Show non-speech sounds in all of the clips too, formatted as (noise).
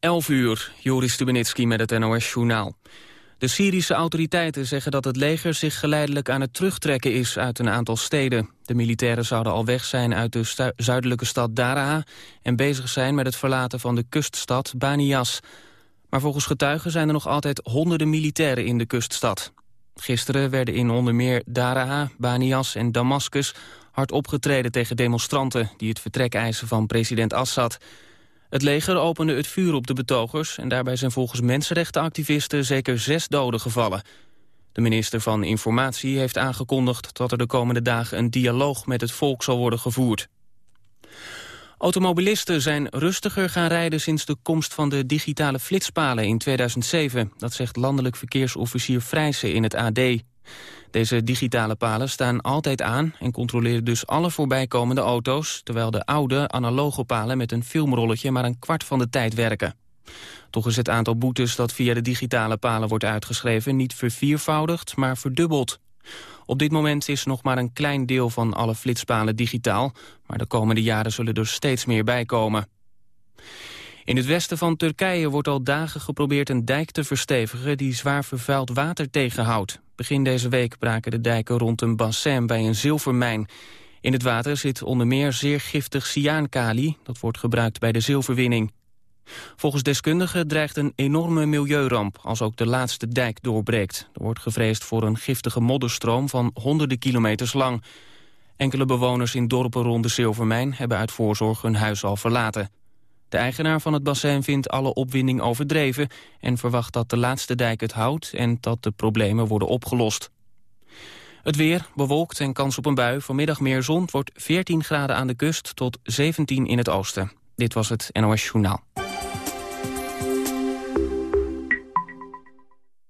11 uur, Joris Stubenitski met het NOS-journaal. De Syrische autoriteiten zeggen dat het leger zich geleidelijk aan het terugtrekken is uit een aantal steden. De militairen zouden al weg zijn uit de zuidelijke stad Daraa... en bezig zijn met het verlaten van de kuststad Banias. Maar volgens getuigen zijn er nog altijd honderden militairen in de kuststad. Gisteren werden in onder meer Daraa, Banias en Damascus hard opgetreden tegen demonstranten... die het vertrek eisen van president Assad... Het leger opende het vuur op de betogers... en daarbij zijn volgens mensenrechtenactivisten zeker zes doden gevallen. De minister van Informatie heeft aangekondigd... dat er de komende dagen een dialoog met het volk zal worden gevoerd. Automobilisten zijn rustiger gaan rijden sinds de komst van de digitale flitspalen in 2007. Dat zegt landelijk verkeersofficier Vrijsen in het AD. Deze digitale palen staan altijd aan en controleren dus alle voorbijkomende auto's... terwijl de oude analoge palen met een filmrolletje maar een kwart van de tijd werken. Toch is het aantal boetes dat via de digitale palen wordt uitgeschreven... niet verviervoudigd, maar verdubbeld. Op dit moment is nog maar een klein deel van alle flitspalen digitaal... maar de komende jaren zullen er steeds meer bijkomen. In het westen van Turkije wordt al dagen geprobeerd een dijk te verstevigen... die zwaar vervuild water tegenhoudt. Begin deze week braken de dijken rond een bassin bij een zilvermijn. In het water zit onder meer zeer giftig cyaankali. Dat wordt gebruikt bij de zilverwinning. Volgens deskundigen dreigt een enorme milieuramp als ook de laatste dijk doorbreekt. Er wordt gevreesd voor een giftige modderstroom van honderden kilometers lang. Enkele bewoners in dorpen rond de Zilvermijn hebben uit voorzorg hun huis al verlaten. De eigenaar van het bassin vindt alle opwinding overdreven... en verwacht dat de laatste dijk het houdt en dat de problemen worden opgelost. Het weer, bewolkt en kans op een bui. Vanmiddag meer zon, wordt 14 graden aan de kust tot 17 in het oosten. Dit was het NOS Journaal.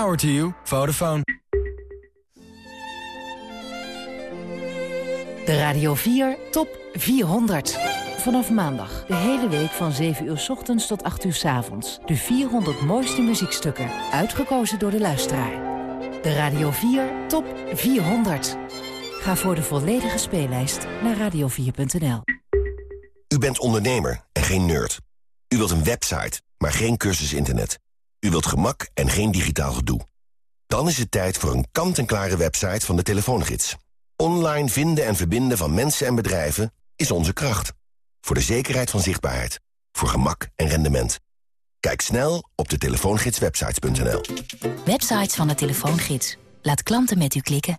Power to you. Vodafone. De Radio 4 Top 400. Vanaf maandag, de hele week van 7 uur s ochtends tot 8 uur s avonds. De 400 mooiste muziekstukken, uitgekozen door de luisteraar. De Radio 4 Top 400. Ga voor de volledige speellijst naar radio4.nl. U bent ondernemer en geen nerd. U wilt een website, maar geen cursus internet. U wilt gemak en geen digitaal gedoe. Dan is het tijd voor een kant-en-klare website van de telefoongids. Online vinden en verbinden van mensen en bedrijven is onze kracht. Voor de zekerheid van zichtbaarheid. Voor gemak en rendement. Kijk snel op de telefoongidswebsites.nl. Websites van de telefoongids. Laat klanten met u klikken.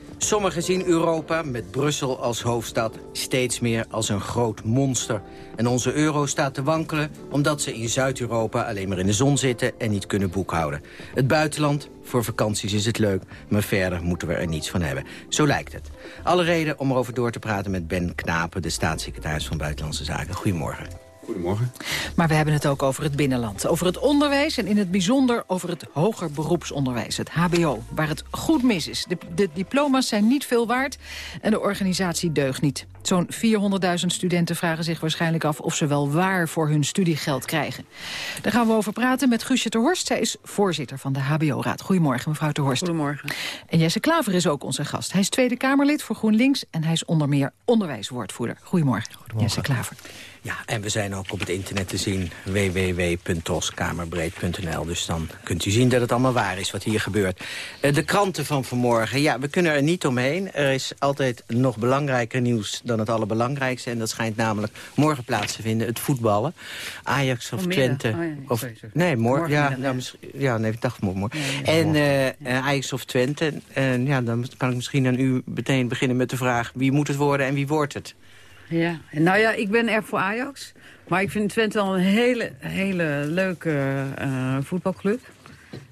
Sommigen zien Europa, met Brussel als hoofdstad, steeds meer als een groot monster. En onze euro staat te wankelen omdat ze in Zuid-Europa alleen maar in de zon zitten en niet kunnen boekhouden. Het buitenland, voor vakanties is het leuk, maar verder moeten we er niets van hebben. Zo lijkt het. Alle reden om erover door te praten met Ben Knapen, de staatssecretaris van Buitenlandse Zaken. Goedemorgen. Goedemorgen. Maar we hebben het ook over het binnenland. Over het onderwijs en in het bijzonder over het hoger beroepsonderwijs, het hbo. Waar het goed mis is. De, de diploma's zijn niet veel waard en de organisatie deugt niet. Zo'n 400.000 studenten vragen zich waarschijnlijk af... of ze wel waar voor hun studiegeld krijgen. Daar gaan we over praten met Guusje ter Horst. Zij is voorzitter van de HBO-raad. Goedemorgen, mevrouw ter Horst. Goedemorgen. En Jesse Klaver is ook onze gast. Hij is Tweede Kamerlid voor GroenLinks... en hij is onder meer onderwijswoordvoerder. Goedemorgen, Goedemorgen. Jesse Klaver. Ja, en we zijn ook op het internet te zien, www.troskamerbreed.nl. Dus dan kunt u zien dat het allemaal waar is wat hier gebeurt. Uh, de kranten van vanmorgen, ja, we kunnen er niet omheen. Er is altijd nog belangrijker nieuws dan het allerbelangrijkste. En dat schijnt namelijk morgen plaats te vinden, het voetballen. Ajax of Twente. Oh, ja, of, nee, morgen. Ja, nou, ja, nee, ik dacht morgen. en uh, Ajax of Twente. En ja, dan kan ik misschien aan u meteen beginnen met de vraag... wie moet het worden en wie wordt het? Ja, nou ja, ik ben erg voor Ajax. Maar ik vind Twente al een hele, hele leuke uh, voetbalclub.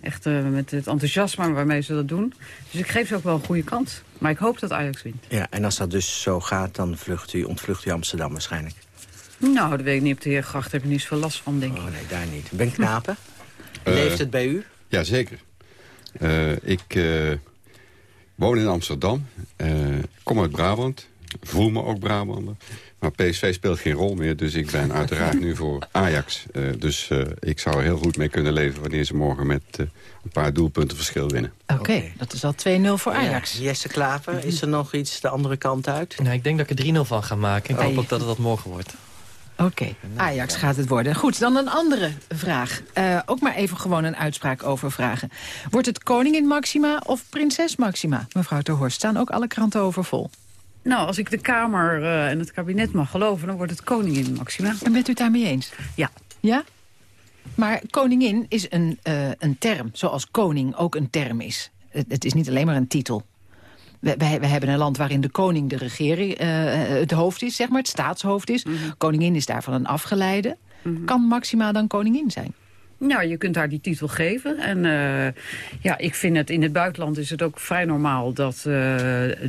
Echt uh, met het enthousiasme waarmee ze dat doen. Dus ik geef ze ook wel een goede kans. Maar ik hoop dat Ajax wint. Ja, en als dat dus zo gaat, dan vlucht u, ontvlucht u Amsterdam waarschijnlijk. Nou, dat weet ik niet. Op de Heergracht heb je niet zoveel last van, denk ik. Oh nee, daar niet. Ben Knapen, uh, (laughs) leeft het bij u? Jazeker. ik woon in Amsterdam. kom uit Brabant voel me ook Brabander. Maar PSV speelt geen rol meer, dus ik ben uiteraard nu voor Ajax. Uh, dus uh, ik zou er heel goed mee kunnen leven wanneer ze morgen met uh, een paar doelpunten verschil winnen. Oké, okay, dat is al 2-0 voor Ajax. Ja. Jesse Klaver, is er nog iets de andere kant uit? Nou, ik denk dat ik er 3-0 van ga maken. Ik hoop ook dat het dat morgen wordt. Oké, okay. Ajax gaat het worden. Goed, dan een andere vraag. Uh, ook maar even gewoon een uitspraak over vragen. Wordt het koningin Maxima of prinses Maxima? Mevrouw Ter Horst, staan ook alle kranten over vol. Nou, als ik de Kamer uh, en het kabinet mag geloven... dan wordt het koningin Maxima. En bent u het daarmee eens? Ja. Ja? Maar koningin is een, uh, een term, zoals koning ook een term is. Het, het is niet alleen maar een titel. We, we, we, hebben een land waarin de koning de regering uh, het hoofd is, zeg maar, het staatshoofd is. Mm -hmm. Koningin is daarvan een afgeleide. Mm -hmm. Kan Maxima dan koningin zijn? Nou, je kunt haar die titel geven. En uh, ja, ik vind het in het buitenland is het ook vrij normaal dat uh,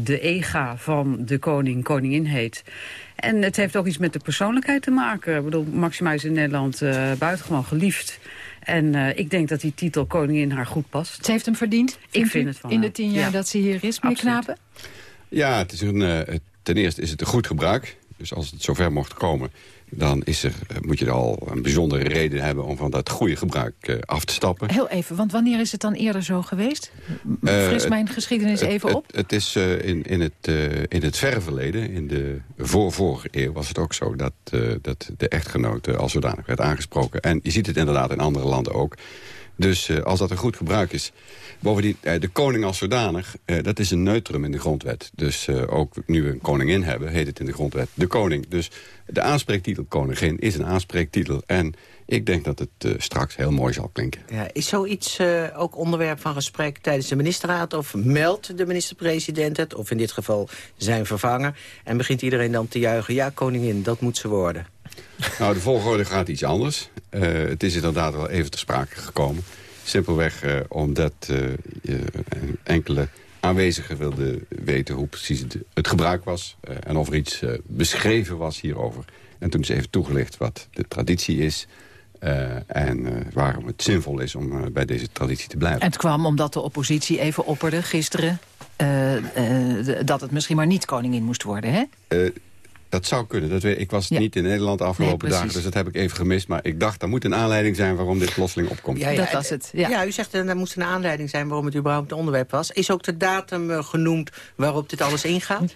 de ega van de koning koningin heet. En het heeft ook iets met de persoonlijkheid te maken. Ik bedoel, Maxima is in Nederland uh, buitengewoon geliefd. En uh, ik denk dat die titel koningin haar goed past. Ze heeft hem verdiend? Ik vind het van In de tien jaar ja. dat ze hier is, meneer Knapen? Ja, het is een, ten eerste is het een goed gebruik. Dus als het zover mocht komen, dan is er, moet je er al een bijzondere reden hebben... om van dat goede gebruik uh, af te stappen. Heel even, want wanneer is het dan eerder zo geweest? Fris uh, mijn geschiedenis het, even het, op. Het, het is uh, in, in, het, in het verre verleden, in de voor-vorige eeuw... was het ook zo dat, dat de echtgenote als zodanig werd aangesproken. En je ziet het inderdaad in andere landen ook. Dus als dat een goed gebruik is... Bovendien, de koning als zodanig, dat is een neutrum in de grondwet. Dus ook nu we een koningin hebben, heet het in de grondwet de koning. Dus de aanspreektitel koningin is een aanspreektitel. En ik denk dat het straks heel mooi zal klinken. Ja, is zoiets ook onderwerp van gesprek tijdens de ministerraad? Of meldt de minister-president het, of in dit geval zijn vervanger... en begint iedereen dan te juichen, ja koningin, dat moet ze worden? Nou, de volgorde gaat iets anders. Uh, het is inderdaad wel even ter sprake gekomen. Simpelweg omdat enkele aanwezigen wilden weten hoe precies het, het gebruik was... Uh, en of er iets uh, beschreven was hierover. En toen is even toegelicht wat de traditie is... Uh, en waarom het zinvol is om bij deze traditie te blijven. En het kwam omdat de oppositie even opperde gisteren... dat het misschien maar niet koningin moest worden, hè? Dat zou kunnen. Dat weet, ik was ja. niet in Nederland de afgelopen nee, dagen, dus dat heb ik even gemist. Maar ik dacht, er moet een aanleiding zijn waarom dit plotseling opkomt. Ja, ja, dat was het. Ja. ja, u zegt er moet een aanleiding zijn waarom het überhaupt een onderwerp was. Is ook de datum uh, genoemd waarop dit alles ingaat?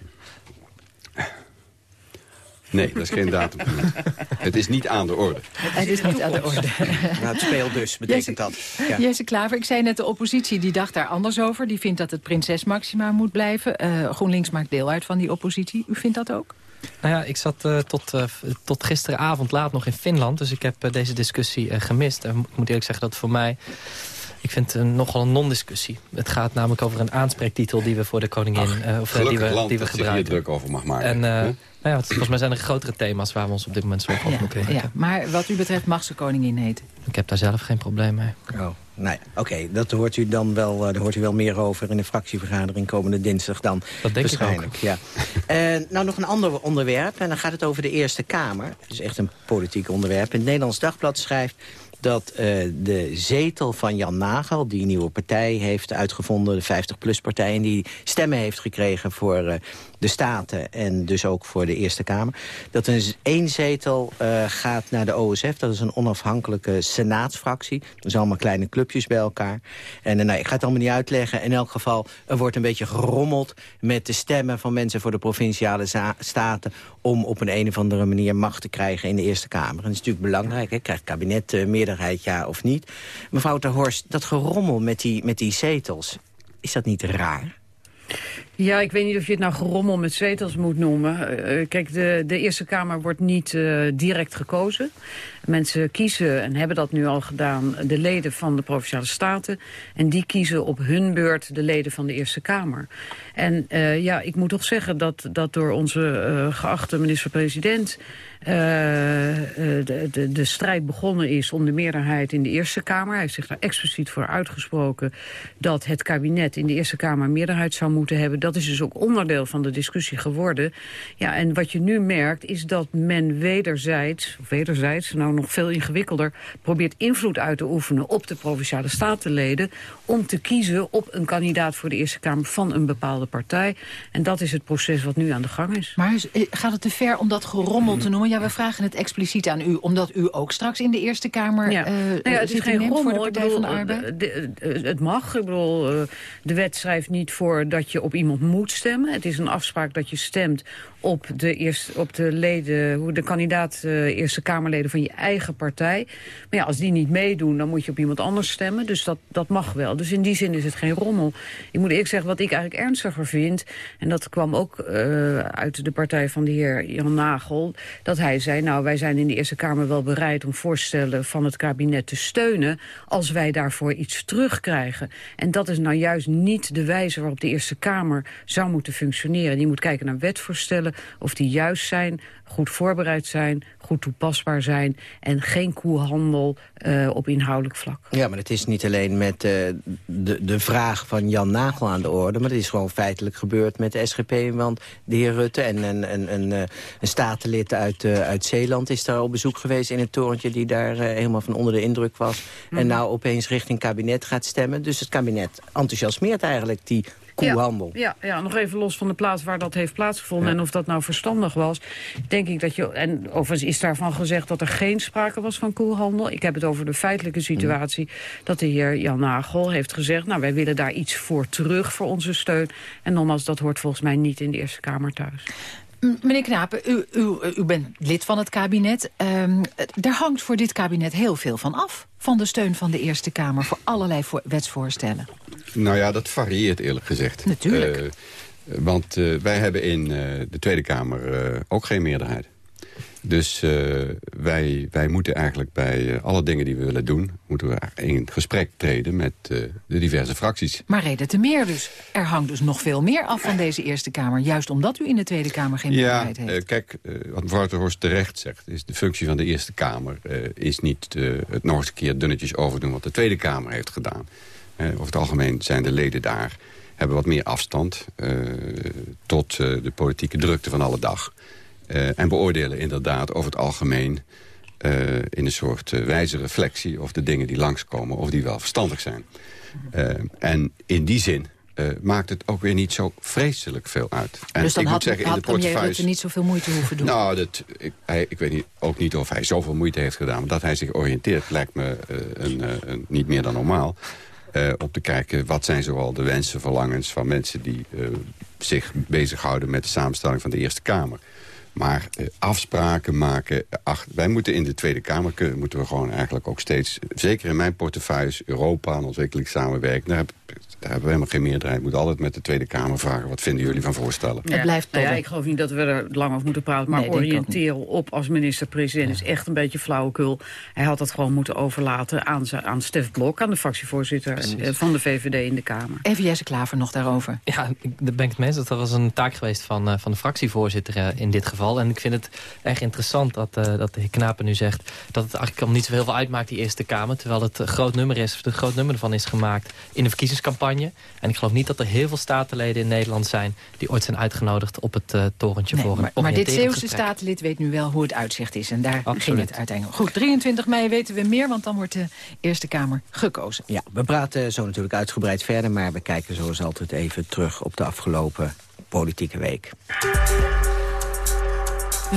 Nee, dat is geen datum. (laughs) het is niet aan de orde. Het is niet aan de orde. (laughs) nou, het speelt dus, betekent dat. Ja. Jesse Klaver, ik zei net, de oppositie die dacht daar anders over. Die vindt dat het prinses Maxima moet blijven. Uh, GroenLinks maakt deel uit van die oppositie. U vindt dat ook? Nou ja, ik zat uh, tot, uh, tot gisteravond laat nog in Finland. Dus ik heb uh, deze discussie gemist. En ik moet eerlijk zeggen dat voor mij... Ik vind het nogal een non-discussie. Het gaat namelijk over een aanspreektitel die we voor de koningin... Ach, of die we, land die we gebruiken. druk over mag maken. En, nou ja, volgens mij zijn er grotere thema's waar we ons op dit moment zorgen over moeten maken. Ja, maar wat u betreft mag ze koningin heten? Ik heb daar zelf geen probleem mee. Oh. Nou ja, oké, okay, dat hoort u dan wel, uh, daar hoort u wel meer over in de fractievergadering komende dinsdag dan. Dat denk waarschijnlijk, ik ook. Ja. uh, (laughs) nou, nog een ander onderwerp, en dan gaat het over de Eerste Kamer. Het is echt een politiek onderwerp. In het Nederlands Dagblad schrijft... dat de zetel van Jan Nagel... die nieuwe partij heeft uitgevonden, de 50PLUS-partij... en die stemmen heeft gekregen voor de Staten en dus ook voor de Eerste Kamer... dat een één zetel uh, gaat naar de OSF. Dat is een onafhankelijke senaatsfractie. Dat zijn allemaal kleine clubjes bij elkaar. En uh, nou, ik ga het allemaal niet uitleggen. In elk geval, er wordt een beetje gerommeld... met de stemmen van mensen voor de Provinciale Staten... om op een, een of andere manier macht te krijgen in de Eerste Kamer. Dat is natuurlijk belangrijk. Hè? Krijgt kabinet uh, meerderheid, ja of niet? Mevrouw Ter Horst, dat gerommel met die, met die zetels... is dat niet raar? Ja, ik weet niet of je het nou gerommel met zetels moet noemen. Uh, kijk, de, de Eerste Kamer wordt niet uh, direct gekozen. Mensen kiezen, en hebben dat nu al gedaan, de leden van de Provinciale Staten. En die kiezen op hun beurt de leden van de Eerste Kamer. En uh, ja, ik moet toch zeggen dat, dat door onze geachte minister-president... de, de, de strijd begonnen is om de meerderheid in de Eerste Kamer. Hij heeft zich daar expliciet voor uitgesproken... dat het kabinet in de Eerste Kamer meerderheid zou moeten hebben dat is dus ook onderdeel van de discussie geworden. Ja, en wat je nu merkt is dat men wederzijds, of wederzijds, nou nog veel ingewikkelder, probeert invloed uit te oefenen op de Provinciale Statenleden om te kiezen op een kandidaat voor de Eerste Kamer van een bepaalde partij. En dat is het proces wat nu aan de gang is. Maar eh, gaat het te ver om dat gerommel te noemen? Ja, we vragen het expliciet aan u, omdat u ook straks in de Eerste Kamer ja. Uh, nou ja, het is geen rommel voor de Partij bedoel, van de Arbeid. De, het mag, ik bedoel, de wet schrijft niet voor dat je op iemand moet stemmen. Het is een afspraak dat je stemt op de, eerste, op de, leden, hoe de kandidaat uh, Eerste Kamerleden van je eigen partij. Maar ja, als die niet meedoen, dan moet je op iemand anders stemmen. Dus dat, dat mag wel. Dus in die zin is het geen rommel. Ik moet eerlijk zeggen, wat ik eigenlijk ernstiger vind... en dat kwam ook uh, uit de partij van de heer Jan Nagel... dat hij zei, nou, wij zijn in de Eerste Kamer wel bereid... om voorstellen van het kabinet te steunen... als wij daarvoor iets terugkrijgen. En dat is nou juist niet de wijze waarop de Eerste Kamer zou moeten functioneren. Die moet kijken naar wetvoorstellen of die juist zijn, goed voorbereid zijn, goed toepasbaar zijn... en geen koehandel uh, op inhoudelijk vlak. Ja, maar het is niet alleen met uh, de, de vraag van Jan Nagel aan de orde... maar het is gewoon feitelijk gebeurd met de SGP. Want de heer Rutte en een, een, een, eh, een statenlid uit, uit Zeeland... is daar op bezoek geweest in het torentje die daar helemaal van onder de indruk was. En mhm. nou opeens richting kabinet gaat stemmen. Dus het kabinet enthousiasmeert eigenlijk die koehandel. Ja, ja, ja, nog even los van de plaats waar dat heeft plaatsgevonden... en of dat nou verstandig was, denk ik dat je... en overigens is daarvan gezegd dat er geen sprake was van koehandel. Ik heb het over de feitelijke situatie... dat de heer Jan Nagel heeft gezegd... nou, wij willen daar iets voor terug voor onze steun. En nogmaals, dat hoort volgens mij niet in de Eerste Kamer thuis. Meneer Knapen, u, u, u bent lid van het kabinet. Um, er hangt voor dit kabinet heel veel van af. Van de steun van de Eerste Kamer voor allerlei wetsvoorstellen. Nou ja, dat varieert eerlijk gezegd. Natuurlijk. Uh, want uh, wij hebben in uh, de Tweede Kamer ook geen meerderheid. Dus uh, wij, wij moeten eigenlijk bij uh, alle dingen die we willen doen... moeten we in gesprek treden met uh, de diverse fracties. Maar reden te meer dus. Er hangt dus nog veel meer af van deze Eerste Kamer. Juist omdat u in de Tweede Kamer geen meerderheid heeft. Ja, kijk, wat mevrouw de Horst terecht zegt... is de functie van de Eerste Kamer is niet het nog eens een keer dunnetjes overdoen... wat de Tweede Kamer heeft gedaan. over het algemeen zijn de leden daar hebben wat meer afstand... tot de politieke drukte van alle dag... Uh, en beoordelen inderdaad over het algemeen... Uh, in een soort uh, wijze reflectie of de dingen die langskomen... of die wel verstandig zijn. en in die zin maakt het ook weer niet zo vreselijk veel uit. En dus dan ik had, moet zeggen, had in de portefeuille niet zoveel moeite hoeven doen? Nou, dat, ik, hij, ik weet niet, ook niet of hij zoveel moeite heeft gedaan. Maar dat hij zich oriënteert lijkt me een, een, niet meer dan normaal. om te kijken wat zijn zoal de wensen, verlangens van mensen... die zich bezighouden met de samenstelling van de Eerste Kamer. Maar eh, afspraken maken... Ach, wij moeten in de Tweede Kamer kunnen, moeten we gewoon eigenlijk ook steeds... zeker in mijn portefeuilles, Europa en ontwikkelingssamenwerking... daar heb daar hebben we helemaal geen meerderheid. We moeten altijd met de Tweede Kamer vragen. Wat vinden jullie van voorstellen? Het blijft nou ja, ik geloof niet dat we er lang over moeten praten. Maar oriënteren op als minister-president is echt een beetje flauwekul. Hij had dat gewoon moeten overlaten aan, aan Stef Blok... aan de fractievoorzitter eh, van de VVD in de Kamer. Even Jesse Klaver nog daarover. Ja, daar ben ik het mee eens. Dat was een taak geweest van, uh, van de fractievoorzitter uh, in dit geval. En ik vind het erg interessant dat, uh, dat de heer Knapen nu zegt... dat het eigenlijk al niet zo heel veel uitmaakt, die Eerste Kamer. Terwijl het een groot nummer is, het groot nummer ervan is gemaakt in de verkiezingscampagne En ik geloof niet dat er heel veel statenleden in Nederland zijn... die ooit zijn uitgenodigd op het uh, torentje nee, voor maar, een Maar dit Zeeuwse statenlid weet nu wel hoe het uitzicht is. En daar Absoluut. ging het uiteindelijk. Goed, 23 mei weten we meer, want dan wordt de Eerste Kamer gekozen. Ja, we praten zo natuurlijk uitgebreid verder... maar we kijken zoals altijd even terug op de afgelopen politieke week.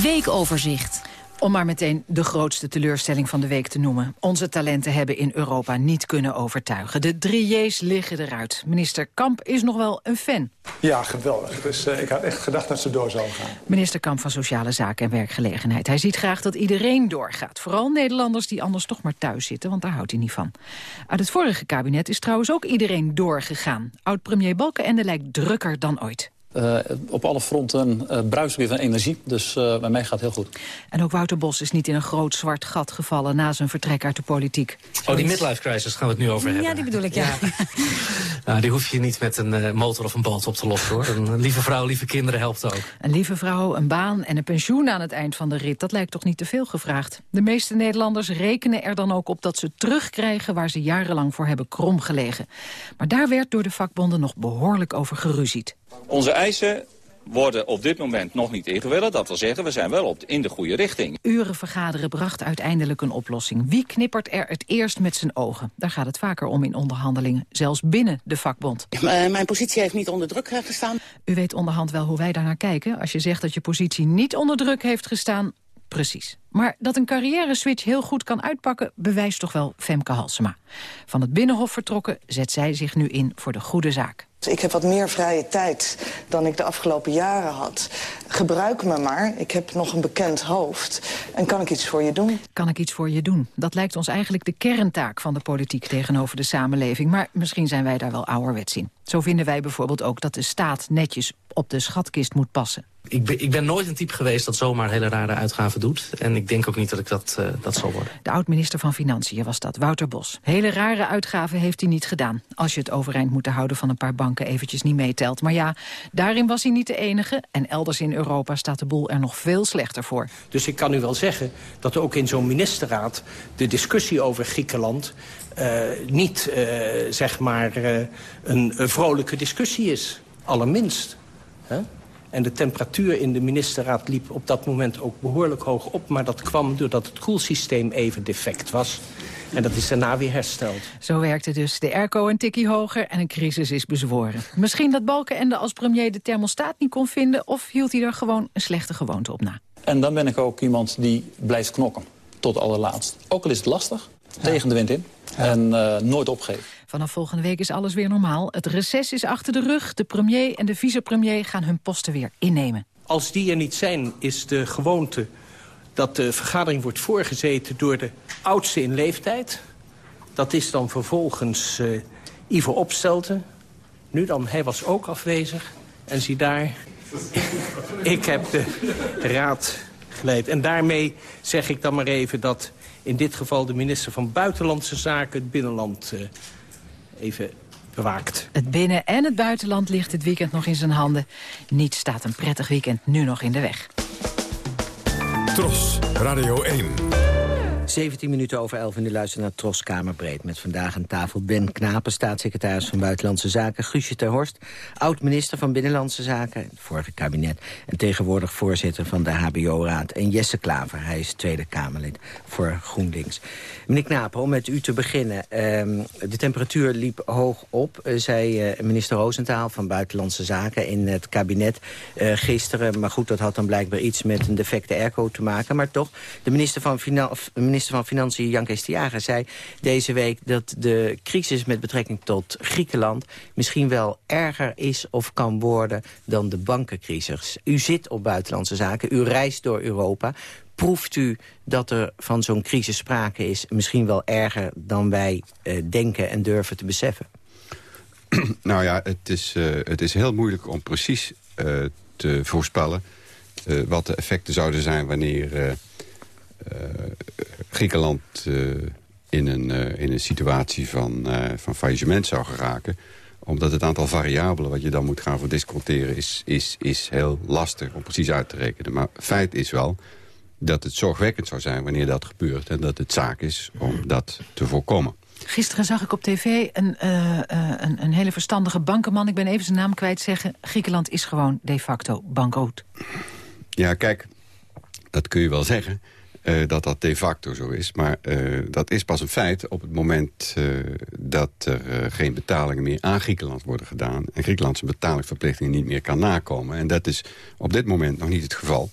Weekoverzicht. Om maar meteen de grootste teleurstelling van de week te noemen. Onze talenten hebben in Europa niet kunnen overtuigen. De drie J's liggen eruit. Minister Kamp is nog wel een fan. Ja, geweldig. Dus uh, ik had echt gedacht dat ze door zouden gaan. Minister Kamp van Sociale Zaken en Werkgelegenheid. Hij ziet graag dat iedereen doorgaat. Vooral Nederlanders die anders toch maar thuis zitten, want daar houdt hij niet van. Uit het vorige kabinet is trouwens ook iedereen doorgegaan. Oud-premier Balkenende lijkt drukker dan ooit. Uh, op alle fronten uh, bruist weer van energie. Dus uh, bij mij gaat het heel goed. En ook Wouter Bos is niet in een groot zwart gat gevallen... na zijn vertrek uit de politiek. Oh, die midlife crisis gaan we het nu over hebben. Ja, die bedoel ik, ja. ja. (laughs) nou, die hoef je niet met een motor of een boot op te lossen, hoor. Een lieve vrouw, lieve kinderen helpt ook. Een lieve vrouw, een baan en een pensioen aan het eind van de rit... dat lijkt toch niet te veel gevraagd. De meeste Nederlanders rekenen er dan ook op dat ze terugkrijgen... waar ze jarenlang voor hebben kromgelegen. Maar daar werd door de vakbonden nog behoorlijk over geruzied. Onze eisen worden op dit moment nog niet ingewilligd. Dat wil zeggen, we zijn wel op in de goede richting. Uren vergaderen bracht uiteindelijk een oplossing. Wie knippert er het eerst met zijn ogen? Daar gaat het vaker om in onderhandelingen, zelfs binnen de vakbond. Mijn positie heeft niet onder druk gestaan. U weet onderhand wel hoe wij daarnaar kijken. Als je zegt dat je positie niet onder druk heeft gestaan... Precies. Maar dat een carrière-switch heel goed kan uitpakken... bewijst toch wel Femke Halsema. Van het Binnenhof vertrokken zet zij zich nu in voor de goede zaak. Ik heb wat meer vrije tijd dan ik de afgelopen jaren had. Gebruik me maar. Ik heb nog een bekend hoofd. En kan ik iets voor je doen? Kan ik iets voor je doen? Dat lijkt ons eigenlijk de kerntaak van de politiek tegenover de samenleving. Maar misschien zijn wij daar wel ouderwets in. Zo vinden wij bijvoorbeeld ook dat de staat netjes op de schatkist moet passen. Ik ben, ik ben nooit een type geweest dat zomaar hele rare uitgaven doet. En ik denk ook niet dat ik dat, uh, dat zal worden. De oud-minister van Financiën was dat, Wouter Bos. Hele rare uitgaven heeft hij niet gedaan. Als je het overeind moeten houden van een paar banken eventjes niet meetelt. Maar ja, daarin was hij niet de enige. En elders in Europa staat de boel er nog veel slechter voor. Dus ik kan u wel zeggen dat ook in zo'n ministerraad... de discussie over Griekenland uh, niet, uh, zeg maar, uh, een, een vrolijke discussie is. Allerminst. Huh? En de temperatuur in de ministerraad liep op dat moment ook behoorlijk hoog op. Maar dat kwam doordat het koelsysteem even defect was. En dat is daarna weer hersteld. Zo werkte dus de airco een tikkie hoger en een crisis is bezworen. Misschien dat Balkenende als premier de thermostaat niet kon vinden... of hield hij er gewoon een slechte gewoonte op na. En dan ben ik ook iemand die blijft knokken. Tot allerlaatst. Ook al is het lastig, ja. tegen de wind in. Ja. En uh, nooit opgeven. Vanaf volgende week is alles weer normaal. Het reces is achter de rug. De premier en de vicepremier gaan hun posten weer innemen. Als die er niet zijn, is de gewoonte dat de vergadering wordt voorgezeten door de oudste in leeftijd. Dat is dan vervolgens uh, Ivo Opstelten. Nu dan, hij was ook afwezig. En zie daar, ik heb de raad geleid. En daarmee zeg ik dan maar even dat in dit geval de minister van Buitenlandse Zaken... het binnenland uh, even bewaakt. Het binnen- en het buitenland ligt dit weekend nog in zijn handen. Niet staat een prettig weekend nu nog in de weg. Tros, Radio 1. 17 minuten over 11 in de luister naar Tros Kamerbreed. Met vandaag aan tafel Ben Knapen, staatssecretaris van Buitenlandse Zaken. Guusje ter Horst, oud-minister van Binnenlandse Zaken, het vorige kabinet. En tegenwoordig voorzitter van de HBO-raad. En Jesse Klaver, hij is Tweede Kamerlid voor GroenLinks. Meneer Knapen, om met u te beginnen. Um, de temperatuur liep hoog op, uh, zei uh, minister Roosentaal van Buitenlandse Zaken in het kabinet uh, gisteren. Maar goed, dat had dan blijkbaar iets met een defecte airco te maken. Maar toch, de minister van Financiën van Financiën Jan Jager zei deze week dat de crisis met betrekking tot Griekenland misschien wel erger is of kan worden dan de bankencrisis. U zit op buitenlandse zaken, u reist door Europa. Proeft u dat er van zo'n crisis sprake is misschien wel erger dan wij uh, denken en durven te beseffen? (clears throat) Nou ja, het is, uh, het is heel moeilijk om precies uh, te voorspellen... wat de effecten zouden zijn wanneer Griekenland uh, in, een, uh, in een situatie van, van faillissement zou geraken. Omdat het aantal variabelen wat je dan moet gaan verdisconteren... Is, is, is heel lastig om precies uit te rekenen. Maar feit is wel dat het zorgwekkend zou zijn wanneer dat gebeurt... en dat het zaak is om dat te voorkomen. Gisteren zag ik op tv een, uh, een, een, hele verstandige bankenman... ik ben even zijn naam kwijt zeggen... Griekenland is gewoon de facto bankroet. Ja, kijk, dat kun je wel zeggen... Uh, dat dat de facto zo is. Maar uh, dat is pas een feit op het moment uh, dat er geen betalingen meer aan Griekenland worden gedaan. En Griekenland zijn betalingsverplichtingen niet meer kan nakomen. En dat is op dit moment nog niet het geval.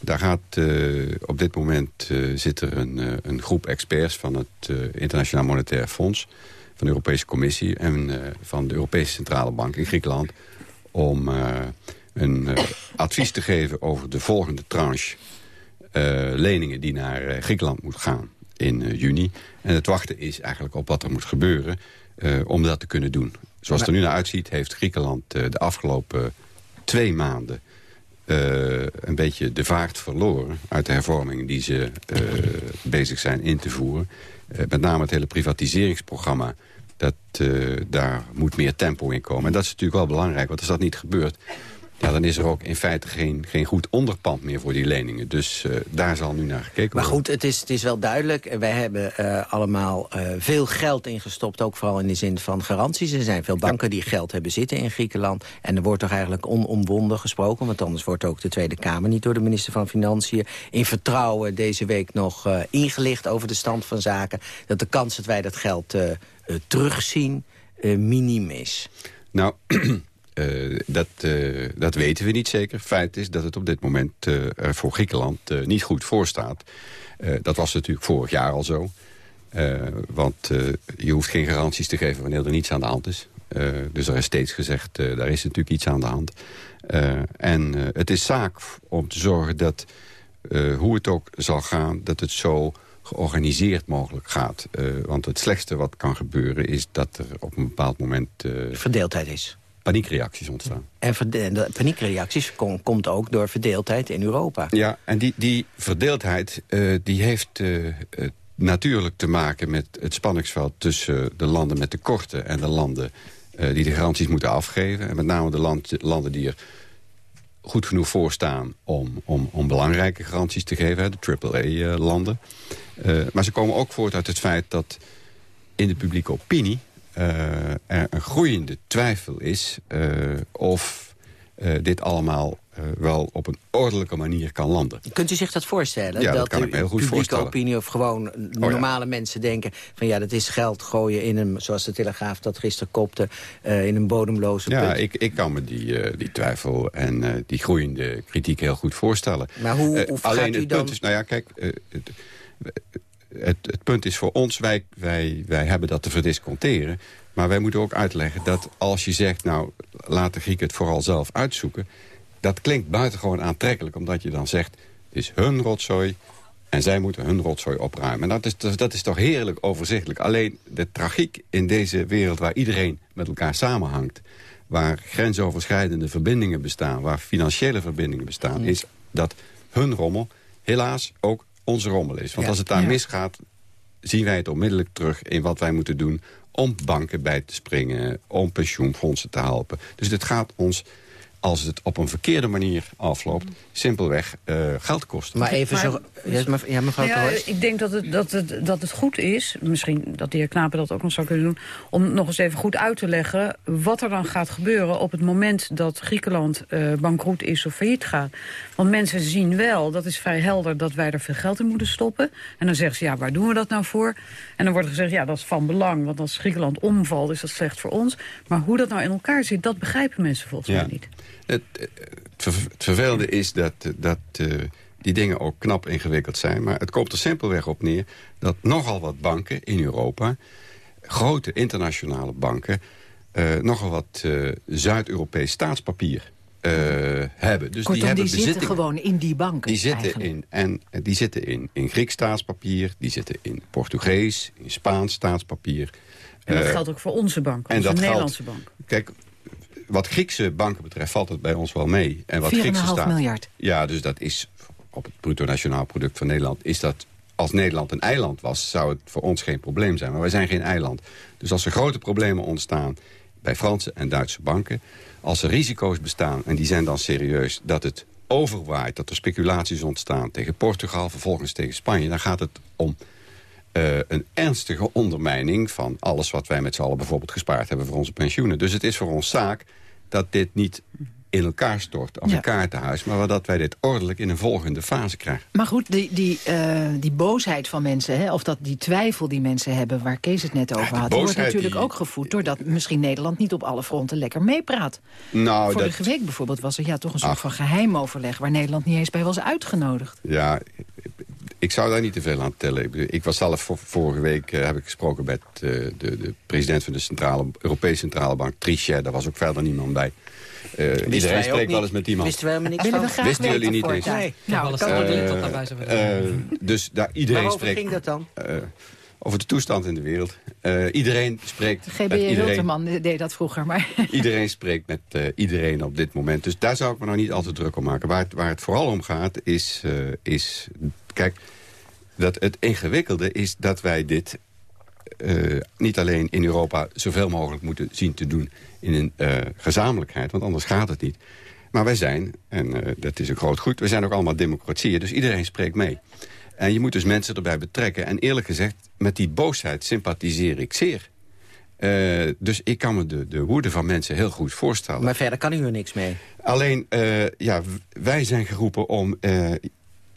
Daar gaat, op dit moment zit er een, een, groep experts van het Internationaal Monetair Fonds... van de Europese Commissie en van de Europese Centrale Bank in Griekenland... om een advies te geven over de volgende tranche leningen die naar Griekenland moet gaan in juni. En het wachten is eigenlijk op wat er moet gebeuren om dat te kunnen doen. Zoals het er nu naar uitziet heeft Griekenland de afgelopen twee maanden een beetje de vaart verloren... uit de hervormingen die ze bezig zijn in te voeren. Met name het hele privatiseringsprogramma. Dat, daar moet meer tempo in komen. En dat is natuurlijk wel belangrijk, want als dat niet gebeurt... Ja, dan is er ook in feite geen, geen goed onderpand meer voor die leningen. Dus uh, daar zal nu naar gekeken worden. Maar goed, het is, het is wel duidelijk. Wij hebben uh, allemaal uh, veel geld ingestopt, ook vooral in de zin van garanties. Er zijn veel banken die geld hebben zitten in Griekenland. En er wordt toch eigenlijk onomwonden gesproken... want anders wordt ook de Tweede Kamer niet door de minister van Financiën... in vertrouwen deze week nog ingelicht over de stand van zaken... dat de kans dat wij dat geld terugzien minim is. Nou... (clears throat) Uh, dat, uh, dat weten we niet zeker. Feit is dat het op dit moment uh, er voor Griekenland niet goed voor staat. dat was natuurlijk vorig jaar al zo. want je hoeft geen garanties te geven wanneer er niets aan de hand is. dus er is steeds gezegd, daar is natuurlijk iets aan de hand. en het is zaak om te zorgen dat, hoe het ook zal gaan... dat het zo georganiseerd mogelijk gaat. want het slechtste wat kan gebeuren is dat er op een bepaald moment... Verdeeldheid is paniekreacties ontstaan. En de paniekreacties kom, komt ook door verdeeldheid in Europa. Ja, en die, die verdeeldheid uh, die heeft uh, uh, natuurlijk te maken met het spanningsveld... tussen de landen met tekorten en de landen die de garanties moeten afgeven. En met name de land, landen die er goed genoeg voor staan om, om, om belangrijke garanties te geven. De AAA-landen. maar ze komen ook voort uit het feit dat in de publieke opinie er een groeiende twijfel is uh, of uh, dit allemaal wel op een ordelijke manier kan landen. Kunt u zich dat voorstellen? Ja, dat, dat kan ik me heel goed publieke voorstellen. opinie of gewoon normale mensen denken... van ja, dat is geld gooien in een, zoals de Telegraaf dat gisteren kopte... in een bodemloze Ja, put. ik, ik kan me die, die twijfel en die groeiende kritiek heel goed voorstellen. Maar hoe, hoe alleen gaat u het dan... punt is, nou ja, kijk... Het, het, punt is voor ons, wij, wij, wij hebben dat te verdisconteren. Maar wij moeten ook uitleggen dat als je zegt... nou, laat de Grieken het vooral zelf uitzoeken... dat klinkt buitengewoon aantrekkelijk, omdat je dan zegt... het is hun rotzooi en zij moeten hun rotzooi opruimen. En dat is, dat is toch heerlijk overzichtelijk. Alleen de tragiek in deze wereld waar iedereen met elkaar samenhangt... waar grensoverschrijdende verbindingen bestaan... waar financiële verbindingen bestaan... is dat hun rommel helaas ook onze rommel is. Want Ja, als het daar ja. misgaat, zien wij het onmiddellijk terug... in wat wij moeten doen om banken bij te springen... om pensioenfondsen te helpen. Dus het gaat ons, als het op een verkeerde manier afloopt... simpelweg eh, geld kosten. Maar even zo... Ja, maar- ja, mevrouw ja, ik denk dat het, dat, het, dat het goed is, misschien dat de heer Knapen dat ook nog zou kunnen doen... om nog eens even goed uit te leggen wat er dan gaat gebeuren... op het moment dat Griekenland eh bankroet is of failliet gaat. Want mensen zien wel, dat is vrij helder... dat wij er veel geld in moeten stoppen. En dan zeggen ze, ja, waar doen we dat nou voor? En dan wordt gezegd, ja, dat is van belang... want als Griekenland omvalt, is dat slecht voor ons. Maar hoe dat nou in elkaar zit, dat begrijpen mensen volgens mij niet. Het, het, ver- het vervelende is dat, dat eh, die dingen ook knap ingewikkeld zijn. Maar het komt er simpelweg op neer dat nogal wat banken in Europa... grote internationale banken... eh, nogal wat eh, Zuid-Europees staatspapier hebben. Dus Kortom, die hebben die zitten gewoon in die banken. Die zitten, eigenlijk. in, en, die zitten in, in Grieks staatspapier, die zitten in Portugees, in Spaans staatspapier. En dat geldt ook voor onze bank, en onze dat Nederlandse geldt- bank. Kijk, wat Griekse banken betreft valt het bij ons wel mee. En wat 4,5 Griekse staat, miljard. Ja, dus dat is op het bruto nationaal product van Nederland... is dat als Nederland een eiland was, zou het voor ons geen probleem zijn. Maar wij zijn geen eiland. Dus als er grote problemen ontstaan bij Franse en Duitse banken... als er risico's bestaan, en die zijn dan serieus... dat het overwaait, dat er speculaties ontstaan tegen Portugal... vervolgens tegen Spanje, dan gaat het om eh, een ernstige ondermijning van alles wat wij met z'n allen bijvoorbeeld gespaard hebben voor onze pensioenen. Dus het is voor ons zaak dat dit niet in elkaar stort als Ja. een kaartenhuis... maar dat wij dit ordelijk in een volgende fase krijgen. Maar goed, die, die, eh, die boosheid van mensen, hè, of dat, die twijfel die mensen hebben... waar Kees het net over had, wordt natuurlijk die- ook gevoed... doordat misschien Nederland niet op alle fronten lekker meepraat. Nou, dat, Vorige week bijvoorbeeld was er ja, toch een soort Ach. van geheim overleg... waar Nederland niet eens bij was uitgenodigd. Ja, ik zou daar niet te veel aan tellen. Ik, was zelf vor- vorige week eh, heb ik gesproken met eh, de, de president van de centrale, Europese Centrale Bank, Trichet. Daar was ook verder niemand bij. Eh, wij iedereen spreekt niet. wel eens met iemand. Wisten wij helemaal niks Willen van? Wisten jullie niet eens? Nee. Nou, kan- dat Eh, ik tot daarbij. Eh, dus daar iedereen Waarover spreekt ging dat dan? eh, over de toestand in de wereld. Eh, iedereen spreekt iedereen. Hilterman deed dat vroeger, maar... (laughs) Iedereen spreekt met eh, iedereen op dit moment. Dus daar zou ik me nou niet al te druk om maken. Waar het, waar het vooral om gaat is... eh, is kijk, dat het ingewikkelde is dat wij dit... eh, niet alleen in Europa zoveel mogelijk moeten zien te doen... in een eh, gezamenlijkheid, want anders gaat het niet. Maar wij zijn, en eh, dat is een groot goed... we zijn ook allemaal democratieën, dus iedereen spreekt mee. En je moet dus mensen erbij betrekken. En eerlijk gezegd, met die boosheid sympathiseer ik zeer. Dus ik kan me de, de woede van mensen heel goed voorstellen. Maar verder kan u er niks mee. Alleen, ja, wij zijn geroepen om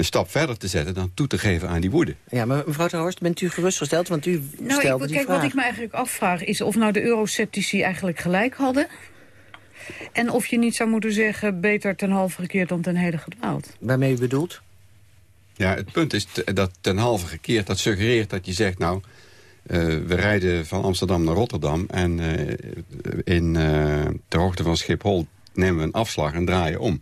een stap verder te zetten... dan toe te geven aan die woede. Ja, maar mevrouw ter Horst, bent u gerustgesteld? Want u Nou, stelde ik, die kijk, vraag. wat ik me eigenlijk afvraag is of nou de euroceptici eigenlijk gelijk hadden. En of je niet zou moeten zeggen, beter ten halve gekeerd dan ten hele gedwaald. Waarmee u bedoelt? Ja, het punt is dat ten halve gekeerd dat suggereert dat je zegt... nou, eh, we rijden van Amsterdam naar Rotterdam... en eh, in, eh, ter hoogte van Schiphol nemen we een afslag en draaien om.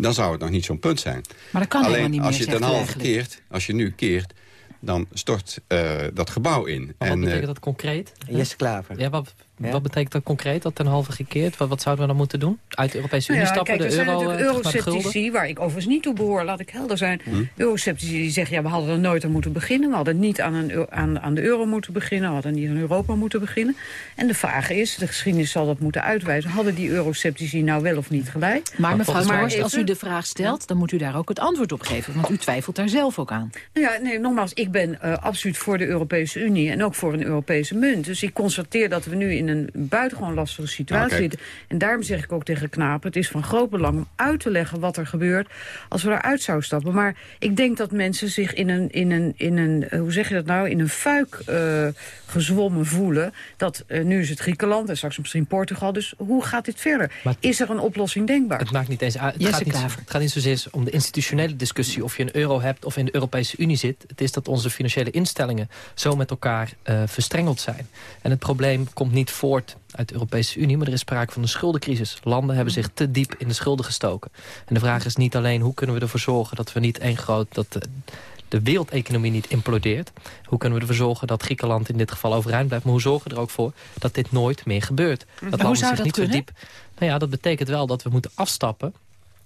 Dan zou het nog niet zo'n punt zijn. Maar dat kan helemaal Alleen niet als meer, je ten u halve eigenlijk. keert, als je nu keert... dan stort eh, dat gebouw in. Maar wat En, eh, betekent dat concreet? Jesse Klaver. Ja, wat, Ja. wat betekent dat concreet, dat ten halve gekeerd? Wat, wat zouden we dan moeten doen? Uit de Europese Unie Nou ja, stappen, kijk, er de zijn euro, natuurlijk eh, de gulden? euroceptici, waar ik overigens niet toe behoor, laat ik helder zijn. Hm? Euroceptici die zeggen, ja, we hadden er nooit aan moeten beginnen. We hadden niet aan, een, aan, aan de euro moeten beginnen, we hadden niet aan Europa moeten beginnen. En de vraag is, de geschiedenis zal dat moeten uitwijzen, hadden die euroceptici nou wel of niet gelijk? Maar mevrouw maar als u de vraag stelt... dan moet u daar ook het antwoord op geven. Want u twijfelt daar zelf ook aan. Nou ja, nee, nogmaals, ik ben eh, absoluut voor de Europese Unie en ook voor een Europese munt. Dus ik constateer dat we nu in een buitengewoon lastige situatie kijk. zitten. En daarom zeg ik ook tegen Knapen, het is van groot belang om uit te leggen wat er gebeurt als we eruit zouden stappen. Maar ik denk dat mensen zich in een, in een, in een eh, hoe zeg je dat nou, in een fuik eh, gezwommen voelen. Dat eh, nu is het Griekenland en straks misschien Portugal. Dus hoe gaat dit verder? Maar- is er een oplossing denkbaar? Het maakt niet eens uit. Het gaat niet, het gaat niet zozeer om de institutionele discussie... of je een euro hebt of in de Europese Unie zit. Het is dat onze financiële instellingen zo met elkaar eh, verstrengeld zijn. En het probleem komt niet voort uit de Europese Unie... maar er is sprake van een schuldencrisis. Landen hebben zich te diep in de schulden gestoken. En de vraag is niet alleen hoe kunnen we ervoor zorgen... dat we niet één groot... Dat, de, de wereldeconomie niet implodeert. Hoe kunnen we ervoor zorgen dat Griekenland in dit geval overeind blijft? Maar hoe zorgen we er ook voor dat dit nooit meer gebeurt? Dat hoe zou zich dat niet zo kunnen? diep nou ja, dat betekent wel dat we moeten afstappen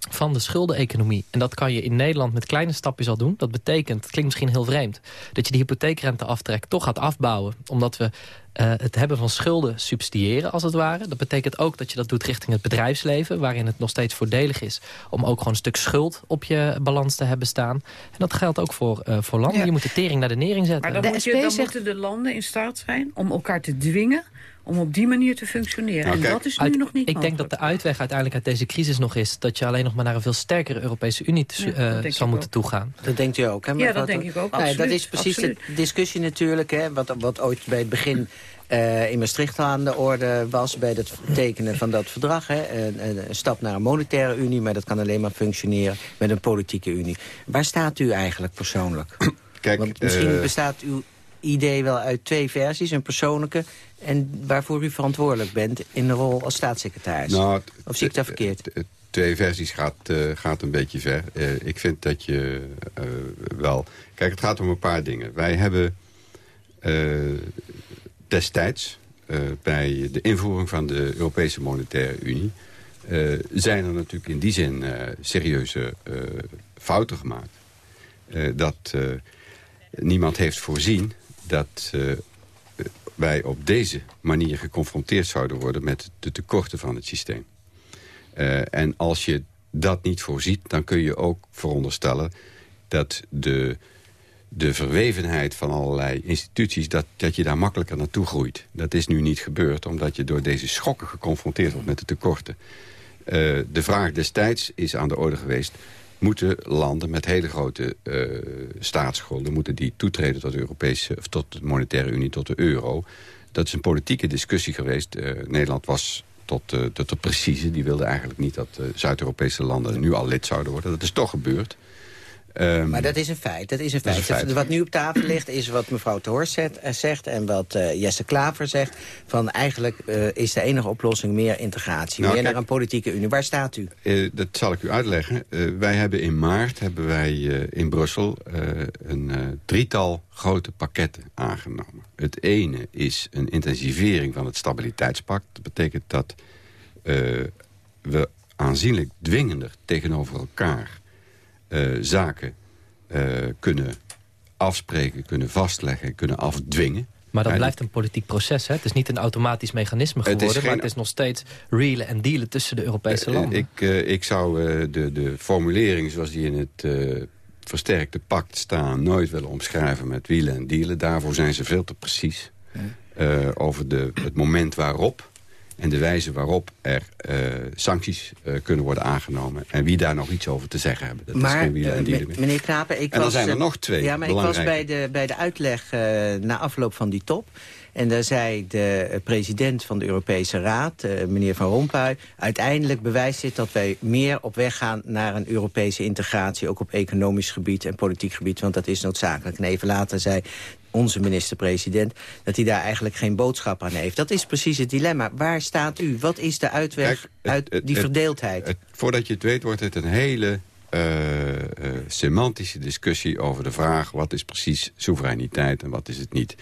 van de schuldeneconomie. En dat kan je in Nederland met kleine stapjes al doen. Dat betekent, het klinkt misschien heel vreemd... dat je de hypotheekrenteaftrek toch gaat afbouwen... omdat we eh, het hebben van schulden subsidiëren, als het ware. Dat betekent ook dat je dat doet richting het bedrijfsleven... waarin het nog steeds voordelig is om ook gewoon een stuk schuld op je balans te hebben staan. En dat geldt ook voor, eh, voor landen. Ja. Je moet de tering naar de nering zetten. Maar dan, De moet je, SP dan zegt- moeten de landen in staat zijn om elkaar te dwingen... om op die manier te functioneren. Nou, en kijk, dat is nu Uit- nog niet ik denk dat de uitweg uiteindelijk uit deze crisis nog is... dat je alleen nog maar naar een veel sterkere Europese Unie Ja, eh, zal moeten ook. toegaan. Dat denkt u ook, hè? Ja, dat denk ik ook, Nou ja, dat absoluut, is precies absoluut. de discussie natuurlijk, hè? Wat, wat ooit bij het begin eh, in Maastricht aan de orde was... bij het tekenen van dat verdrag. Hè? Een, een, een stap naar een monetaire unie, maar dat kan alleen maar functioneren met een politieke unie. Waar staat u eigenlijk persoonlijk? Kijk, Want misschien eh, bestaat uw idee wel uit twee versies, een persoonlijke... en waarvoor u verantwoordelijk bent in de rol als staatssecretaris. Nou, of zie ik dat verkeerd? Twee versies gaat, eh, gaat een beetje ver. Eh, ik vind dat je eh, wel... Kijk, het gaat om een paar dingen. Wij hebben destijds bij de invoering van de Europese Monetaire Unie... zijn er natuurlijk in die zin serieuze fouten gemaakt. Dat niemand heeft voorzien dat eh, wij op deze manier geconfronteerd zouden worden... met de tekorten van het systeem. Eh, en als je dat niet voorziet, dan kun je ook veronderstellen... dat de, de verwevenheid van allerlei instituties... Dat, dat je daar makkelijker naartoe groeit. Dat is nu niet gebeurd, omdat je door deze schokken geconfronteerd wordt met de tekorten. Uh, de vraag destijds is aan de orde geweest... moeten landen met hele grote uh, staatsschulden... moeten die toetreden tot de, Europese, of tot de Monetaire Unie, tot de euro... Dat is een politieke discussie geweest. Uh, Nederland was tot, uh, tot de precieze. Die wilde eigenlijk niet dat Zuid-Europese landen nu al lid zouden worden. Dat is toch gebeurd. Um, maar dat is een feit. Dat is een feit. Is een feit. Wat nu op tafel ligt is wat mevrouw Toors zegt en wat uh, Jesse Klaver zegt. Van eigenlijk uh, is de enige oplossing meer integratie. Nou, meer kijk, naar een politieke unie. Waar staat u? Uh, dat zal ik u uitleggen. wij hebben in maart hebben wij in Brussel een drietal grote pakketten aangenomen. Het ene is een intensivering van het stabiliteitspact. Dat betekent dat we aanzienlijk dwingender tegenover elkaar uh, zaken uh, kunnen afspreken, kunnen vastleggen, kunnen afdwingen. Maar dat blijft een politiek proces. Hè? Het is niet een automatisch mechanisme geworden... Het geen... maar het is nog steeds realen en dealen tussen de Europese uh, landen. Ik, ik zou de, de formulering zoals die in het versterkte pact staan... nooit willen omschrijven met wielen en dealen. Daarvoor zijn ze veel te precies. over de, het moment waarop en de wijze waarop er uh, sancties uh, kunnen worden aangenomen... en wie daar nog iets over te zeggen hebben. Dat maar, is geen wielen en dieren meer. meneer Knapen, ik en dan was, zijn er nog twee Ja, maar ik was bij de, bij de uitleg na afloop van die top... En daar zei de president van de Europese Raad, meneer Van Rompuy... uiteindelijk bewijst dit dat wij meer op weg gaan naar een Europese integratie... ook op economisch gebied en politiek gebied, want dat is noodzakelijk. En even later zei onze minister-president... dat hij daar eigenlijk geen boodschap aan heeft. Dat is precies het dilemma. Waar staat u? Wat is de uitweg Kijk, het, uit het, die het, verdeeldheid? voordat je het weet wordt het een hele uh, uh, semantische discussie... over de vraag wat is precies soevereiniteit en wat is het niet.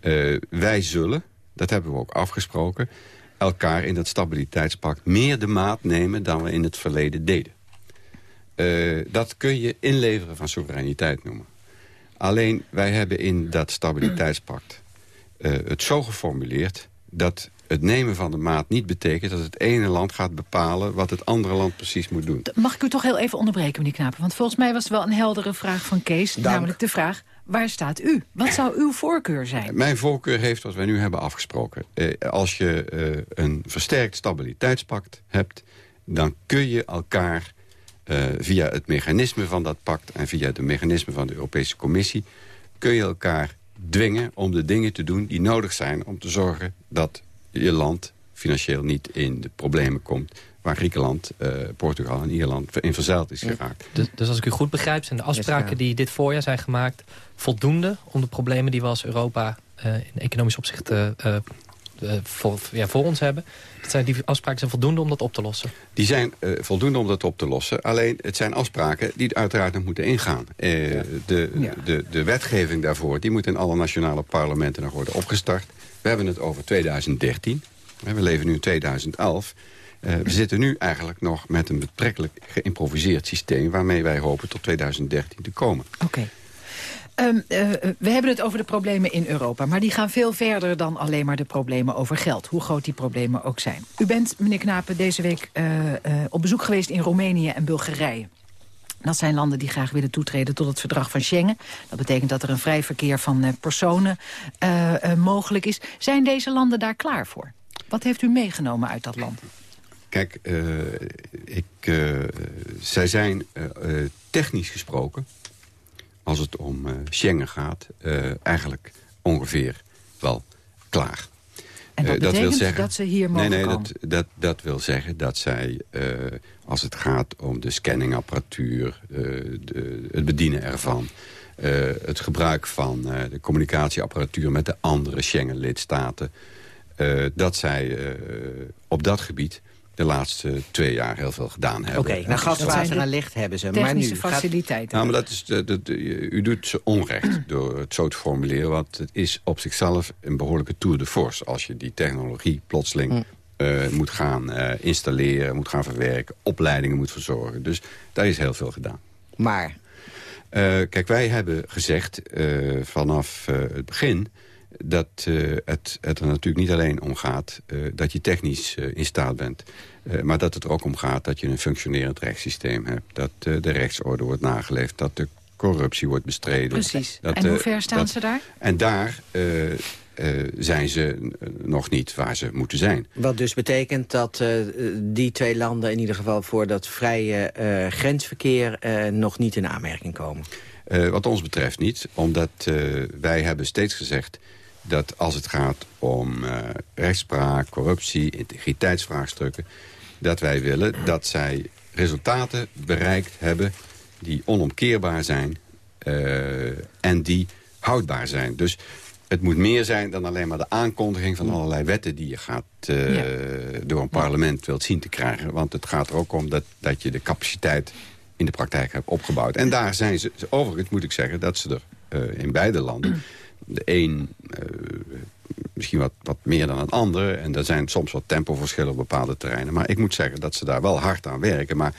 Uh, wij zullen, dat hebben we ook afgesproken... elkaar in dat stabiliteitspact meer de maat nemen... dan we in het verleden deden. dat kun je inleveren van soevereiniteit noemen. Alleen wij hebben in dat stabiliteitspact uh, het zo geformuleerd... dat het nemen van de maat niet betekent dat het ene land gaat bepalen... wat het andere land precies moet doen. Mag ik u toch heel even onderbreken, meneer Knapen? Want volgens mij was het wel een heldere vraag van Kees. Dank. Namelijk de vraag, waar staat u? Wat zou uw voorkeur zijn? Mijn voorkeur heeft wat wij nu hebben afgesproken. Eh, als je eh, een versterkt stabiliteitspact hebt... dan kun je elkaar uh, via het mechanisme van dat pact... en via het mechanisme van de Europese Commissie... kun je elkaar dwingen om de dingen te doen die nodig zijn... om te zorgen dat je land financieel niet in de problemen komt waar Griekenland, uh, Portugal en Ierland in verzeild is geraakt. Dus, dus, als ik u goed begrijp, zijn de afspraken die dit voorjaar zijn gemaakt... voldoende om de problemen die we als Europa uh, in economisch opzicht uh, voor, ja, voor ons hebben... Dat zijn, die afspraken zijn voldoende om dat op te lossen? Die zijn uh, voldoende om dat op te lossen. Alleen, het zijn afspraken die uiteraard nog moeten ingaan. Uh, ja. de, ja. de, de wetgeving daarvoor die moet in alle nationale parlementen nog worden opgestart. We hebben het over 2013. We leven nu in 2011. Uh, we zitten nu eigenlijk nog met een betrekkelijk geïmproviseerd systeem... waarmee wij hopen tot 2013 te komen. Oké. Okay. Um, uh, we hebben het over de problemen in Europa. Maar die gaan veel verder dan alleen maar de problemen over geld. Hoe groot die problemen ook zijn. U bent, meneer Knapen, deze week uh, op bezoek geweest in Roemenië en Bulgarije. Dat zijn landen die graag willen toetreden tot het verdrag van Schengen. Dat betekent dat er een vrij verkeer van personen mogelijk is. Zijn deze landen daar klaar voor? Wat heeft u meegenomen uit dat land? Kijk, ik, zij zijn technisch gesproken als het om uh, Schengen gaat, uh, eigenlijk ongeveer wel klaar. En dat, uh, dat wil zeggen, dat ze hier mogen Nee, nee, komen. dat, dat, dat wil zeggen dat zij, als het gaat om de scanningapparatuur... De, het bedienen ervan, het gebruik van de communicatieapparatuur... met de andere Schengen-lidstaten... dat zij op dat gebied de laatste twee jaar heel veel gedaan hebben. Oké, okay, nou gas, water en licht hebben ze. Maar nu faciliteiten. Nou, maar dat is de, de, de, u doet ze onrecht (clears throat) door het zo te formuleren. Want het is op zichzelf een behoorlijke tour de force. Als je die technologie plotseling mm. uh, moet gaan uh, installeren, moet gaan verwerken... opleidingen moet verzorgen. Dus daar is heel veel gedaan. Maar? Uh, kijk, wij hebben gezegd vanaf het begin dat uh, het, het, er natuurlijk niet alleen om gaat uh, dat je technisch uh, in staat bent. maar dat het er ook om gaat dat je een functionerend rechtssysteem hebt. Dat de rechtsorde wordt nageleefd. Dat de corruptie wordt bestreden. Precies. Dat, en hoe eh, ver staan dat- ze daar? En daar eh, eh, zijn ze eh, nog niet waar ze moeten zijn. Wat dus betekent dat eh, die twee landen in ieder geval... voor dat vrije eh, grensverkeer eh, nog niet in aanmerking komen. Eh, wat ons betreft niet, omdat eh, wij hebben steeds gezegd... dat als het gaat om eh, rechtspraak, corruptie, integriteitsvraagstukken... dat wij willen dat zij resultaten bereikt hebben... die onomkeerbaar zijn en die houdbaar zijn. Dus het moet meer zijn dan alleen maar de aankondiging van allerlei wetten... die je gaat, door een parlement wilt zien te krijgen. Want het gaat er ook om dat, dat je de capaciteit in de praktijk hebt opgebouwd. En daar zijn ze, overigens moet ik zeggen, dat ze er eh, in beide landen... (clears throat) de een eh, misschien wat, wat meer dan het andere... en er zijn soms wat tempoverschillen op bepaalde terreinen. Maar ik moet zeggen dat ze daar wel hard aan werken. Maar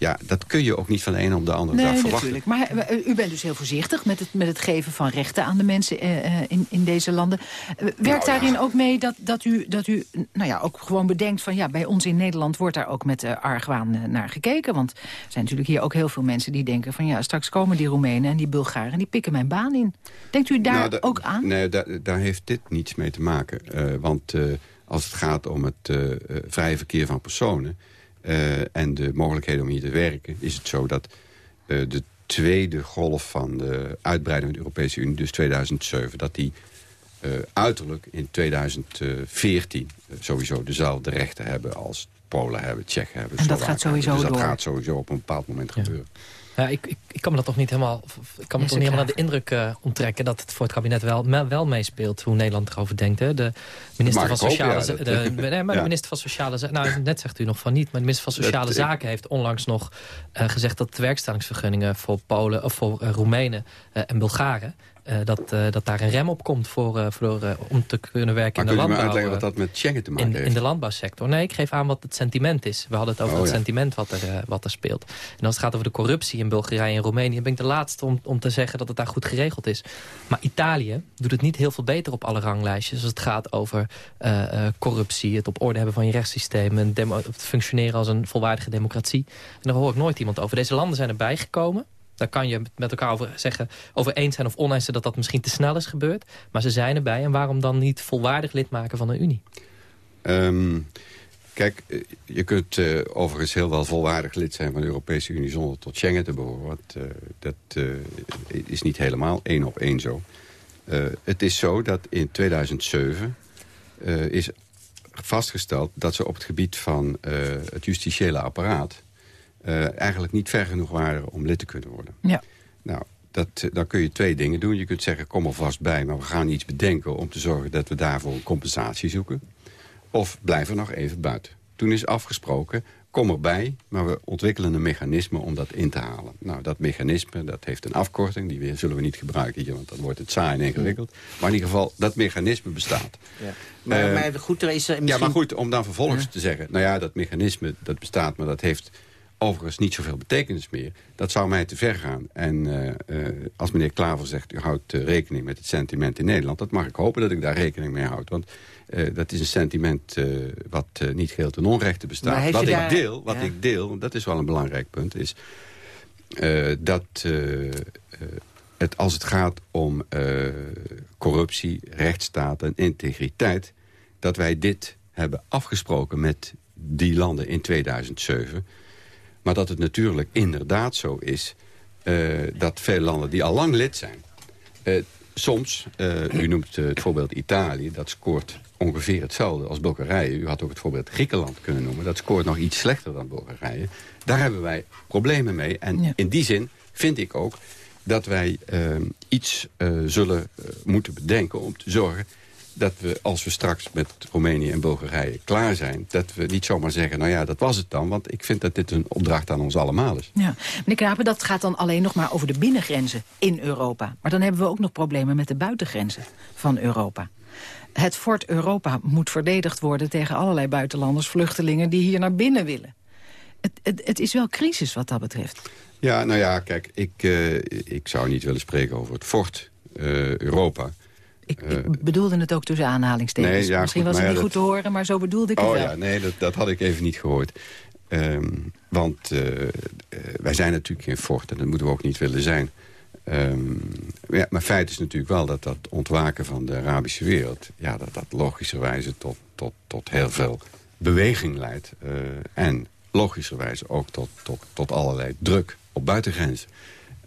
ja, dat kun je ook niet van de een op de andere dag Nee, verwachten. natuurlijk. Maar eh, u bent dus heel voorzichtig met het, met het geven van rechten aan de mensen eh, eh, in, in deze landen. Eh, Werkt Nou, ja. daarin ook mee dat, dat, u, dat u nou ja, ook gewoon bedenkt van... ja, bij ons in Nederland wordt daar ook met eh, argwaan eh, naar gekeken? Want er zijn natuurlijk hier ook heel veel mensen die denken van... ja, straks komen die Roemenen en die Bulgaren en die pikken mijn baan in. Denkt u daar Nou, da- ook aan? Nee, da- daar heeft dit niets mee te maken. Eh, want eh, als het gaat om het eh, eh, vrije verkeer van personen... eh, en de mogelijkheden om hier te werken... is het zo dat eh, de tweede golf van de uitbreiding van de Europese Unie... dus 2007, dat die eh, uiterlijk in 2014 eh, sowieso dezelfde rechten hebben... als Polen hebben, Tsjechen hebben. En dat gaat sowieso. Dus dat door. gaat sowieso op een bepaald moment gebeuren. Ja, ik, ik, ik kan me dat toch niet helemaal, ik kan me toch niet helemaal naar de indruk eh, onttrekken dat het voor het kabinet wel, me- wel meespeelt hoe Nederland erover denkt. Hè. De minister van Sociale ja, Za- dat- de, (laughs) nee, maar Ja. de minister van Sociale Zaken, nou net zegt u nog van niet, maar de minister van Sociale Zaken heeft onlangs nog eh, gezegd dat de werkstellingsvergunningen voor Polen of voor eh, Roemenen en Bulgaren eh, dat, eh, dat daar een rem op komt voor, eh, voor, om te kunnen werken Maar in de landbouw. uitleggen wat dat met Schengen te maken in, heeft? in de landbouwsector. Nee, ik geef aan wat het sentiment is. We hadden het over Oh, het ja. sentiment wat er, wat er speelt. En als het gaat over de corruptie in Bulgarije en Roemenië... ben ik de laatste om, om te zeggen dat het daar goed geregeld is. Maar Italië doet het niet heel veel beter op alle ranglijstjes... als het gaat over corruptie, het op orde hebben van je rechtssysteem... en demo- het functioneren als een volwaardige democratie. En daar hoor ik nooit iemand over. Deze landen zijn erbij gekomen... Daar kan je met elkaar over zeggen, over eens zijn of oneens zijn dat dat misschien te snel is gebeurd. Maar ze zijn erbij. En waarom dan niet volwaardig lid maken van de Unie? Ehm, kijk, eh, je kunt eh, overigens heel wel volwaardig lid zijn van de Europese Unie... zonder tot Schengen te behoren. Want, eh, dat is niet helemaal één op één zo. Het is zo dat in 2007 eh, is vastgesteld... dat ze op het gebied van het justitiële apparaat... eh, eigenlijk niet ver genoeg waren om lid te kunnen worden. Ja. Nou, dat, eh, dan kun je twee dingen doen. Je kunt zeggen, kom er vast bij, maar we gaan iets bedenken... om te zorgen dat we daarvoor een compensatie zoeken. Of blijf er nog even buiten. Toen is afgesproken, kom erbij, maar we ontwikkelen een mechanisme om dat in te halen. Nou, dat mechanisme dat heeft een afkorting, die we- zullen we niet gebruiken hier... want dan wordt het saai en ingewikkeld. Maar in ieder geval, dat mechanisme bestaat. Ja. Maar, Eh, maar goed, er is er Ja, misschien... maar goed, om dan vervolgens Ja. te zeggen... nou ja, dat mechanisme dat bestaat, maar dat heeft overigens niet zoveel betekenis meer. Dat zou mij te ver gaan. En eh, eh, als meneer Klaver zegt, u houdt eh, rekening met het sentiment in Nederland... dat mag ik hopen dat ik daar rekening mee houd. Want dat is een sentiment wat niet geheel ten onrechte bestaat. Wat, ik daar- deel, wat ja. ik deel, dat is wel een belangrijk punt... is dat het, als het gaat om corruptie, rechtsstaat en integriteit... dat wij dit hebben afgesproken met die landen in 2007. Maar dat het natuurlijk inderdaad zo is... eh, dat veel landen die al lang lid zijn... eh, soms, eh, u noemt het voorbeeld Italië... dat scoort ongeveer hetzelfde als Bulgarije. U had ook het voorbeeld Griekenland kunnen noemen. Dat scoort nog iets slechter dan Bulgarije. Daar hebben wij problemen mee. En in die zin vind ik ook dat wij eh, iets zullen moeten bedenken... om te zorgen dat we, als we straks met Roemenië en Bulgarije klaar zijn... dat we niet zomaar zeggen, nou ja, dat was het dan. Want ik vind dat dit een opdracht aan ons allemaal is. Ja. Meneer Knapen, dat gaat dan alleen nog maar over de binnengrenzen in Europa. Maar dan hebben we ook nog problemen met de buitengrenzen van Europa. Het fort Europa moet verdedigd worden tegen allerlei buitenlanders, vluchtelingen die hier naar binnen willen. Het, het, het is wel crisis wat dat betreft. Ja, nou ja, kijk, ik, eh, ik zou niet willen spreken over het fort eh, Europa. Ik, Eh, ik bedoelde het ook tussen aanhalingstekens. Nee, ja, Misschien goed, was het niet ja, goed te horen, maar zo bedoelde ik het Oh wel. ja, nee, dat, dat had ik even niet gehoord. Ehm, want eh, eh, wij zijn natuurlijk geen fort en dat moeten we ook niet willen zijn. Ehm, ja, maar feit is natuurlijk wel dat dat ontwaken van de Arabische wereld... Ja, dat dat logischerwijze tot, tot, tot heel veel beweging leidt. Uh, en logischerwijze ook tot, tot, tot allerlei druk op buitengrenzen.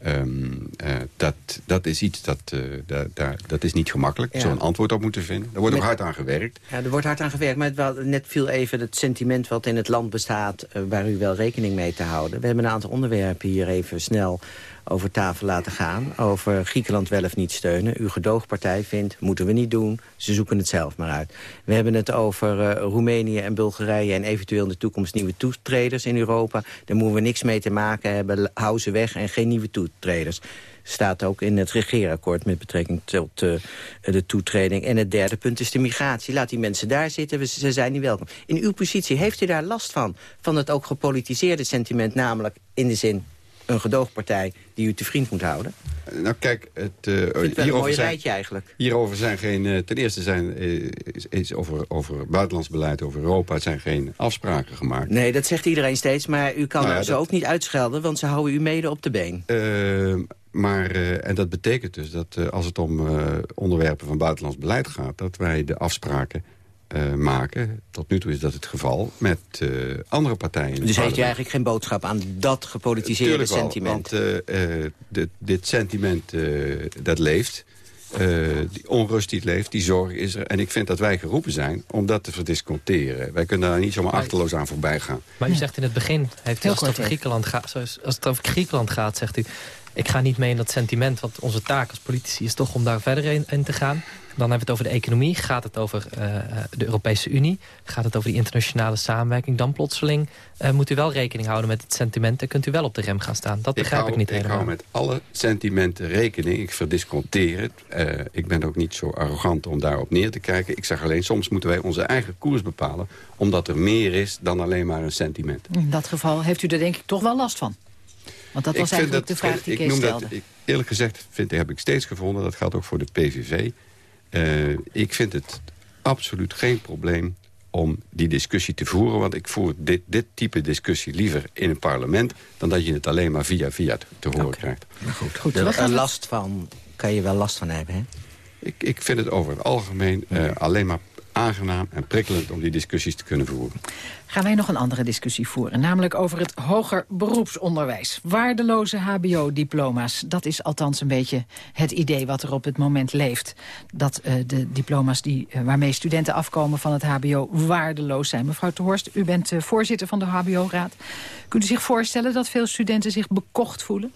Um, uh, dat, dat is iets dat, uh, da, da, dat is niet gemakkelijk. Ja. Zo'n antwoord op moeten vinden. Er wordt Met, ook hard aan gewerkt. Ja, er wordt hard aan gewerkt. Maar het wel, net viel even het sentiment wat in het land bestaat... Uh, waar u wel rekening mee te houden. We hebben een aantal onderwerpen hier even snel over tafel laten gaan. Over Griekenland wel of niet steunen. Uw gedoogpartij vindt, moeten we niet doen. Ze zoeken het zelf maar uit. We hebben het over uh, Roemenië en Bulgarije... en eventueel in de toekomst nieuwe toetreders in Europa. Daar moeten we niks mee te maken hebben. Hou ze weg en geen nieuwe toetreders staat ook in het regeerakkoord met betrekking tot uh, de toetreding. En het derde punt is de migratie. Laat die mensen daar zitten, ze zijn niet welkom. In uw positie, heeft u daar last van? Van het ook gepolitiseerde sentiment, namelijk in de zin een gedoogpartij die u te vriend moet houden? Nou kijk, het, uh, mooi zijn, rijtje eigenlijk. Hierover zijn geen, uh, ten eerste zijn uh, is over, over buitenlands beleid, over Europa, zijn geen afspraken gemaakt. Nee, dat zegt iedereen steeds, maar u kan nou ja, ze dat... ook niet uitschelden, want ze houden u mede op de been. maar, en dat betekent dus dat als het om onderwerpen van buitenlands beleid gaat, dat wij de afspraken uh, maken. Tot nu toe is dat het geval met uh, andere partijen. Dus heeft u eigenlijk geen boodschap aan dat gepolitiseerde Tuurlijk sentiment? Wel, want uh, dit, dit sentiment dat leeft. die onrust die het leeft, die zorg is er. En ik vind dat wij geroepen zijn om dat te verdisconteren. Wij kunnen daar niet zomaar achterloos aan voorbij gaan. Maar u zegt in het begin, heeft u, als, het over Griekenland gaat, als het over Griekenland gaat, zegt u... ik ga niet mee in dat sentiment, want onze taak als politici is toch om daar verder in, in te gaan. Dan hebben we het over de economie. Gaat het over uh, de Europese Unie? Gaat het over die internationale samenwerking? Dan plotseling uh, moet u wel rekening houden met het sentiment... en kunt u wel op de rem gaan staan. Dat begrijp ik, hou, ik niet ik helemaal. Ik hou met alle sentimenten rekening. Ik verdisconteer het. Uh, ik ben ook niet zo arrogant om daarop neer te kijken. Ik zeg alleen, soms moeten wij onze eigen koers bepalen... omdat er meer is dan alleen maar een sentiment. In dat geval heeft u er denk ik toch wel last van. Want dat was ik eigenlijk dat, de vraag die ik Kees noem stelde. Dat, ik, eerlijk gezegd vind, heb ik steeds gevonden... dat geldt ook voor de PVV... Uh, ik vind het absoluut geen probleem om die discussie te voeren. Want ik voer dit, dit type discussie liever in een parlement... dan dat je het alleen maar via via te, te horen okay. krijgt. Maar goed, goed. Er, er last van kan je wel last van hebben, hè? Ik, ik vind het over het algemeen uh, alleen maar aangenaam en prikkelend om die discussies te kunnen voeren. Gaan wij nog een andere discussie voeren, namelijk over het hoger beroepsonderwijs. Waardeloze hbo-diploma's, dat is althans een beetje het idee wat er op het moment leeft. Dat uh, de diploma's die, uh, waarmee studenten afkomen van het hbo waardeloos zijn. Mevrouw Horst, u bent uh, voorzitter van de hbo-raad. Kunt u zich voorstellen dat veel studenten zich bekocht voelen?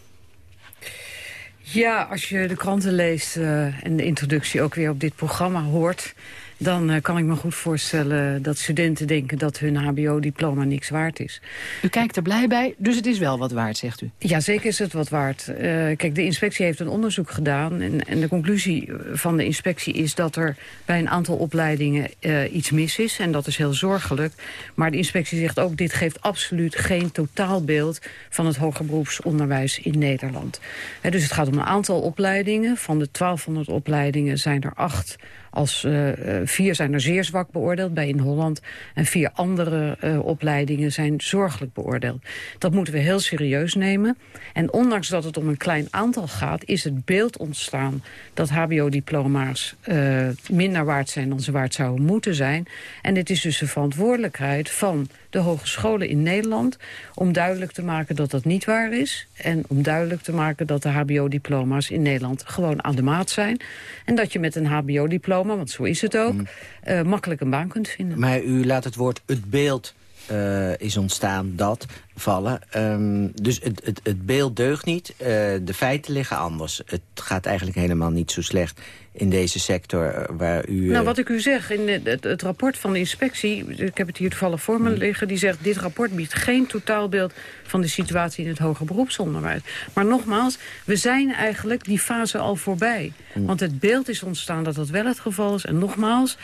Ja, als je de kranten leest en de introductie ook weer op dit programma hoort dan uh, kan ik me goed voorstellen dat studenten denken dat hun hbo-diploma niks waard is. U kijkt er blij bij, dus het is wel wat waard, zegt u? Ja, zeker is het wat waard. Uh, kijk, de inspectie heeft een onderzoek gedaan en, en, de conclusie van de inspectie is dat er bij een aantal opleidingen uh, iets mis is en dat is heel zorgelijk. Maar de inspectie zegt ook, dit geeft absoluut geen totaalbeeld van het hoger beroepsonderwijs in Nederland. dus het gaat om een aantal opleidingen. Van de 1200 opleidingen zijn er acht als uh, vier zijn er zeer zwak beoordeeld bij in Holland. En vier andere uh, opleidingen zijn zorgelijk beoordeeld. Dat moeten we heel serieus nemen. En ondanks dat het om een klein aantal gaat... is het beeld ontstaan dat hbo-diploma's minder waard zijn... dan ze waard zouden moeten zijn. En het is dus de verantwoordelijkheid van de hogescholen in Nederland... om duidelijk te maken dat dat niet waar is. En om duidelijk te maken dat de hbo-diploma's in Nederland gewoon aan de maat zijn. En dat je met een hbo-diploma, want zo is het ook... Mm. Uh, makkelijk een baan kunt vinden. Maar u laat het woord het beeld uh, is ontstaan dat vallen. Um, dus het, het, het beeld deugt niet. Uh, de feiten liggen anders. Het gaat eigenlijk helemaal niet zo slecht in deze sector waar u... Nou, wat ik u zeg, in het, het, het, rapport van de inspectie... ik heb het hier toevallig voor me liggen... die zegt, dit rapport biedt geen totaalbeeld van de situatie in het hoger beroepsonderwijs. Maar nogmaals, we zijn eigenlijk die fase al voorbij. Want het beeld is ontstaan dat dat wel het geval is. En nogmaals,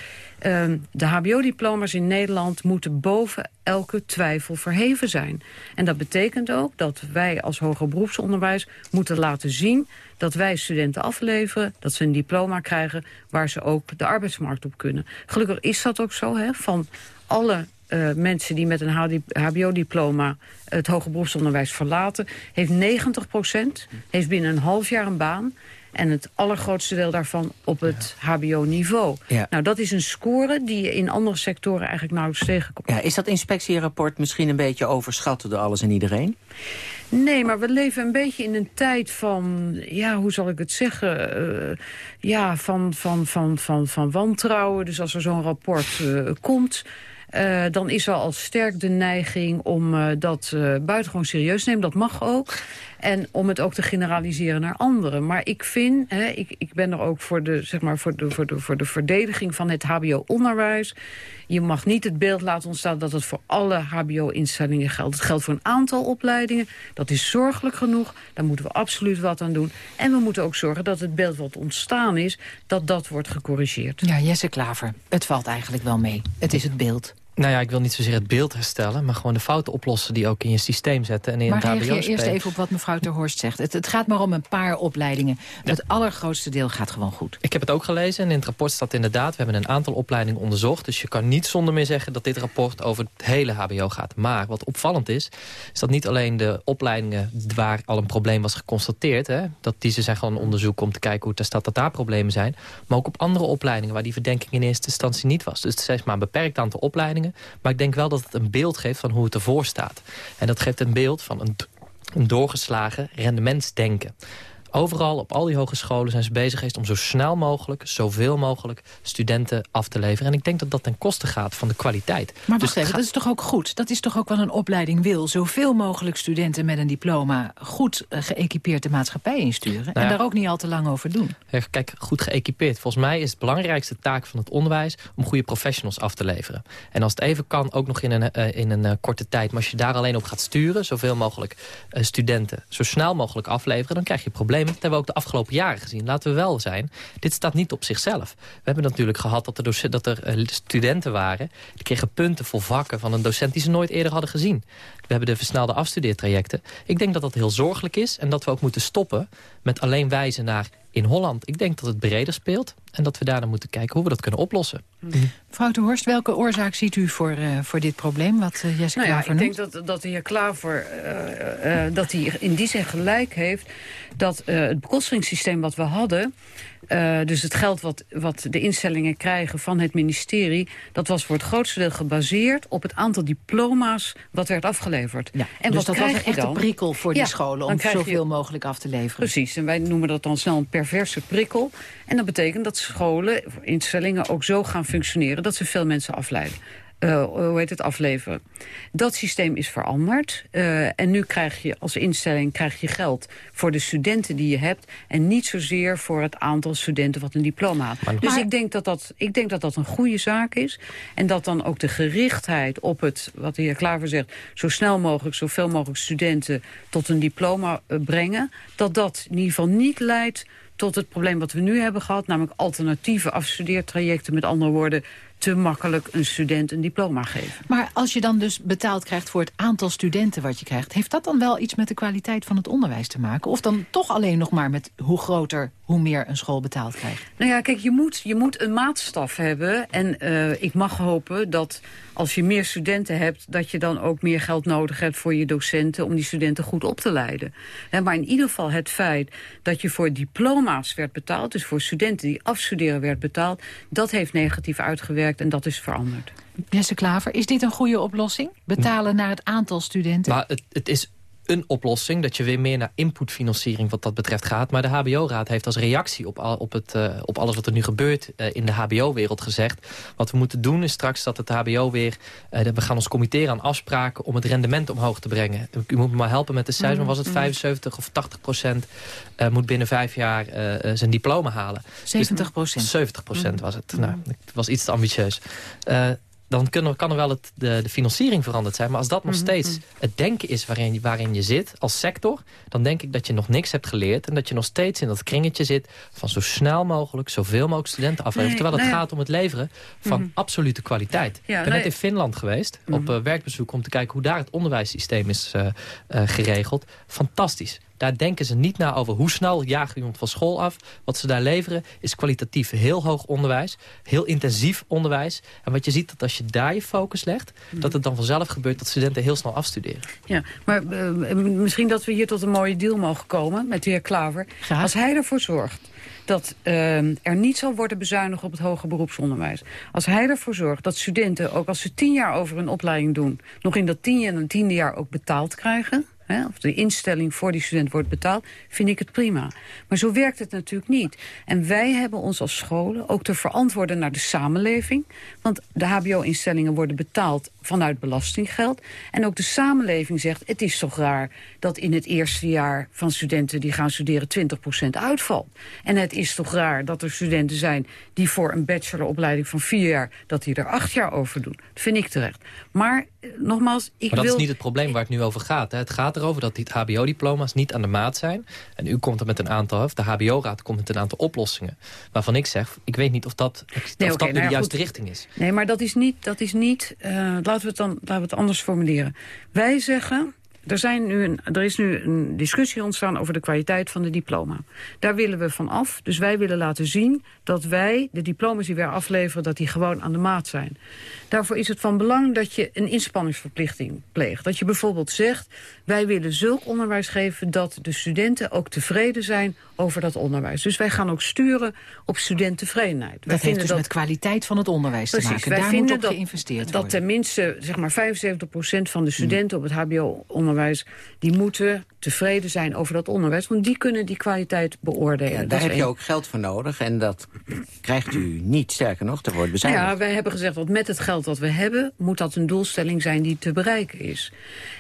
uh, de hbo-diploma's in Nederland moeten boven elke twijfel verheven zijn. En dat betekent ook dat wij als hoger beroepsonderwijs moeten laten zien dat wij studenten afleveren, dat ze een diploma krijgen waar ze ook de arbeidsmarkt op kunnen. Gelukkig is dat ook zo, hè, van alle uh, mensen die met een hbo-diploma het hoger beroepsonderwijs verlaten... heeft 90% heeft binnen een half jaar een baan... En het allergrootste deel daarvan op het hbo-niveau. Nou, dat is een score die je in andere sectoren eigenlijk nauwelijks tegenkomt. Ja, is dat inspectierapport misschien een beetje overschatten door alles en iedereen? Nee, maar we leven een beetje in een tijd van, ja, hoe zal ik het zeggen, uh, ja, van, van, van, van, van wantrouwen. Dus als er zo'n rapport uh, komt, uh, dan is er al sterk de neiging om uh, dat uh, buitengewoon serieus te nemen. Dat mag ook. En om het ook te generaliseren naar anderen. Maar ik vind, hè, ik, ik ben er ook voor de, zeg maar, voor, de, voor, de, voor de verdediging van het hbo-onderwijs. Je mag niet het beeld laten ontstaan dat het voor alle hbo-instellingen geldt. Het geldt voor een aantal opleidingen. Dat is zorgelijk genoeg. Daar moeten we absoluut wat aan doen. En we moeten ook zorgen dat het beeld wat ontstaan is... dat dat wordt gecorrigeerd. Ja, Jesse Klaver, het valt eigenlijk wel mee. Het is het beeld. Nou ja, ik wil niet zozeer het beeld herstellen... maar gewoon de fouten oplossen die ook in je systeem zetten. En in maar het reageer eerst even op wat mevrouw Ter Horst zegt. Het, het gaat maar om een paar opleidingen. Het allergrootste deel gaat gewoon goed. Ik heb het ook gelezen en in het rapport staat inderdaad... we hebben een aantal opleidingen onderzocht. Dus je kan niet zonder meer zeggen dat dit rapport over het hele hbo gaat. Maar wat opvallend is, is dat niet alleen de opleidingen... waar al een probleem was geconstateerd... Hè, dat die ze zijn gewoon onderzoek om te kijken hoe het er staat... dat daar problemen zijn. Maar ook op andere opleidingen waar die verdenking in eerste instantie niet was. Dus het is maar een beperkt aantal opleidingen maar ik denk wel dat het een beeld geeft van hoe het ervoor staat. En dat geeft een beeld van een, een doorgeslagen rendementsdenken. Overal, op al die hogescholen zijn ze bezig geweest om zo snel mogelijk, zoveel mogelijk studenten af te leveren. En ik denk dat dat ten koste gaat van de kwaliteit. Maar dus even, dat is toch ook goed? Dat is toch ook wat een opleiding wil? Zoveel mogelijk studenten met een diploma goed uh, geëquipeerd de maatschappij insturen. en nou daar ook niet al te lang over doen. kijk, goed geëquipeerd. Volgens mij is het belangrijkste taak van het onderwijs om goede professionals af te leveren. En als het even kan, ook nog in een, uh, in een uh, korte tijd. Maar als je daar alleen op gaat sturen, zoveel mogelijk studenten zo snel mogelijk afleveren, dan krijg je problemen dat hebben we ook de afgelopen jaren gezien. Laten we wel zijn, dit staat niet op zichzelf. We hebben natuurlijk gehad dat er, dat er eh, studenten waren... die kregen punten voor vakken van een docent die ze nooit eerder hadden gezien. We hebben de versnelde afstudeertrajecten. Ik denk dat dat heel zorgelijk is en dat we ook moeten stoppen... met alleen wijzen naar in Holland. Ik denk dat het breder speelt en dat we daarna moeten kijken hoe we dat kunnen oplossen. Mevrouw de Horst, welke oorzaak ziet u voor, uh, voor dit probleem, wat uh, Jesse nou ja, Klaver Ik denk dat, dat de heer Klaver uh, dat hij in die zin gelijk heeft... dat het bekostigingssysteem wat we hadden... dus het geld wat, wat de instellingen krijgen van het ministerie... dat was voor het grootste deel gebaseerd op het aantal diploma's... wat werd afgeleverd. Ja, en dus wat dat was een echte prikkel voor die scholen... om zoveel mogelijk af te leveren. Precies, en wij noemen dat dan snel een perverse prikkel. En dat betekent dat scholen, instellingen ook zo gaan functioneren... dat ze veel mensen afleiden. Uh, hoe heet het, afleveren. Dat systeem is veranderd. Uh, en nu krijg je als instelling krijg je geld voor de studenten die je hebt... en niet zozeer voor het aantal studenten wat een diploma had. Maar, dus ik, denk dat dat, ik denk dat dat een goede zaak is. En dat dan ook de gerichtheid op het, wat de heer Klaver zegt... zo snel mogelijk, zoveel mogelijk studenten tot een diploma uh, brengen... dat dat in ieder geval niet leidt tot het probleem wat we nu hebben gehad... namelijk alternatieve afstudeertrajecten. Met andere woorden, te makkelijk een student een diploma geven. Maar als je dan dus betaald krijgt voor het aantal studenten wat je krijgt... heeft dat dan wel iets met de kwaliteit van het onderwijs te maken? Of dan toch alleen nog maar met hoe groter, hoe meer een school betaald krijgt? Nou ja, kijk, je moet, je moet een maatstaf hebben. En uh, ik mag hopen dat als je meer studenten hebt... dat je dan ook meer geld nodig hebt voor je docenten... om die studenten goed op te leiden. He, maar in ieder geval het feit dat je voor diploma's werd betaald... dus voor studenten die afstuderen werd betaald... dat heeft negatief uitgewerkt en dat is veranderd. Jesse Klaver, is dit een goede oplossing? Betalen naar het aantal studenten? Maar het, het is een oplossing. Dat je weer meer naar inputfinanciering wat dat betreft gaat. Maar de HBO-raad heeft als reactie op, al, op, het, uh, op alles wat er nu gebeurt uh, in de HBO-wereld gezegd. Wat we moeten doen is straks dat het HBO weer... Uh, we gaan ons committeren aan afspraken om het rendement omhoog te brengen. U moet me maar helpen met de cijfers. Mm, was het 75 mm. of 80 procent moet binnen vijf jaar zijn diploma halen. 70 procent. Dus 70 procent was het. Nou, het was iets te ambitieus dan kunnen, kan er wel het, de, de, financiering veranderd zijn. Maar als dat nog mhm, steeds mhm. het denken is waarin, waarin je zit als sector... dan denk ik dat je nog niks hebt geleerd... en dat je nog steeds in dat kringetje zit... van zo snel mogelijk, zoveel mogelijk studenten afleveren. terwijl het gaat om het leveren van mhm. absolute kwaliteit. ik ben net in Finland geweest op uh, werkbezoek... om te kijken hoe daar het onderwijssysteem is uh, uh, geregeld. Fantastisch. Daar denken ze niet na over hoe snel jagen iemand van school af. Wat ze daar leveren is kwalitatief heel hoog onderwijs. Heel intensief onderwijs. En wat je ziet, dat als je daar je focus legt... dat het dan vanzelf gebeurt dat studenten heel snel afstuderen. Ja, maar uh, misschien dat we hier tot een mooie deal mogen komen met de heer Klaver. Als hij ervoor zorgt dat uh, er niet zal worden bezuinigd op het hoger beroepsonderwijs. Als hij ervoor zorgt dat studenten, ook als ze tien jaar over een opleiding doen... nog in dat tien en tiende jaar ook betaald krijgen of de instelling voor die student wordt betaald, vind ik het prima. Maar zo werkt het natuurlijk niet. En wij hebben ons als scholen ook te verantwoorden naar de samenleving. Want de hbo-instellingen worden betaald vanuit belastinggeld. En ook de samenleving zegt, het is toch raar dat in het eerste jaar van studenten die gaan studeren 20% uitvalt. En het is toch raar dat er studenten zijn die voor een bacheloropleiding van vier jaar, dat die er acht jaar over doen. Dat vind ik terecht. Maar nogmaals, ik maar dat wil... is niet het probleem waar het nu over gaat. Hè. Het gaat erover dat die hbo-diploma's niet aan de maat zijn. En u komt er met een aantal, of de hbo-raad komt met een aantal oplossingen. Waarvan ik zeg, ik weet niet of dat, nee, of okay, dat nu nou de juiste goed. richting is. Nee, maar dat is niet, dat is niet uh, laten, we het dan, laten we het anders formuleren. Wij zeggen, er, zijn nu een, er is nu een discussie ontstaan over de kwaliteit van de diploma. Daar willen we van af. Dus wij willen laten zien dat wij, de diploma's die wij afleveren... dat die gewoon aan de maat zijn. Daarvoor is het van belang dat je een inspanningsverplichting pleegt. Dat je bijvoorbeeld zegt, wij willen zulk onderwijs geven... dat de studenten ook tevreden zijn over dat onderwijs. Dus wij gaan ook sturen op studenttevredenheid. Dat heeft dus dat... met kwaliteit van het onderwijs Precies, te maken. Wij Daar vinden moet op dat, geïnvesteerd dat worden. tenminste zeg maar 75% van de studenten op het hbo-onderwijs... die moeten tevreden zijn over dat onderwijs. Want die kunnen die kwaliteit beoordelen. Ja, Dat daar heb je ook geld voor nodig. En dat krijgt u niet, sterker nog, er wordt bezuinigd. Ja, wij hebben gezegd dat met het geld dat we hebben... moet dat een doelstelling zijn die te bereiken is.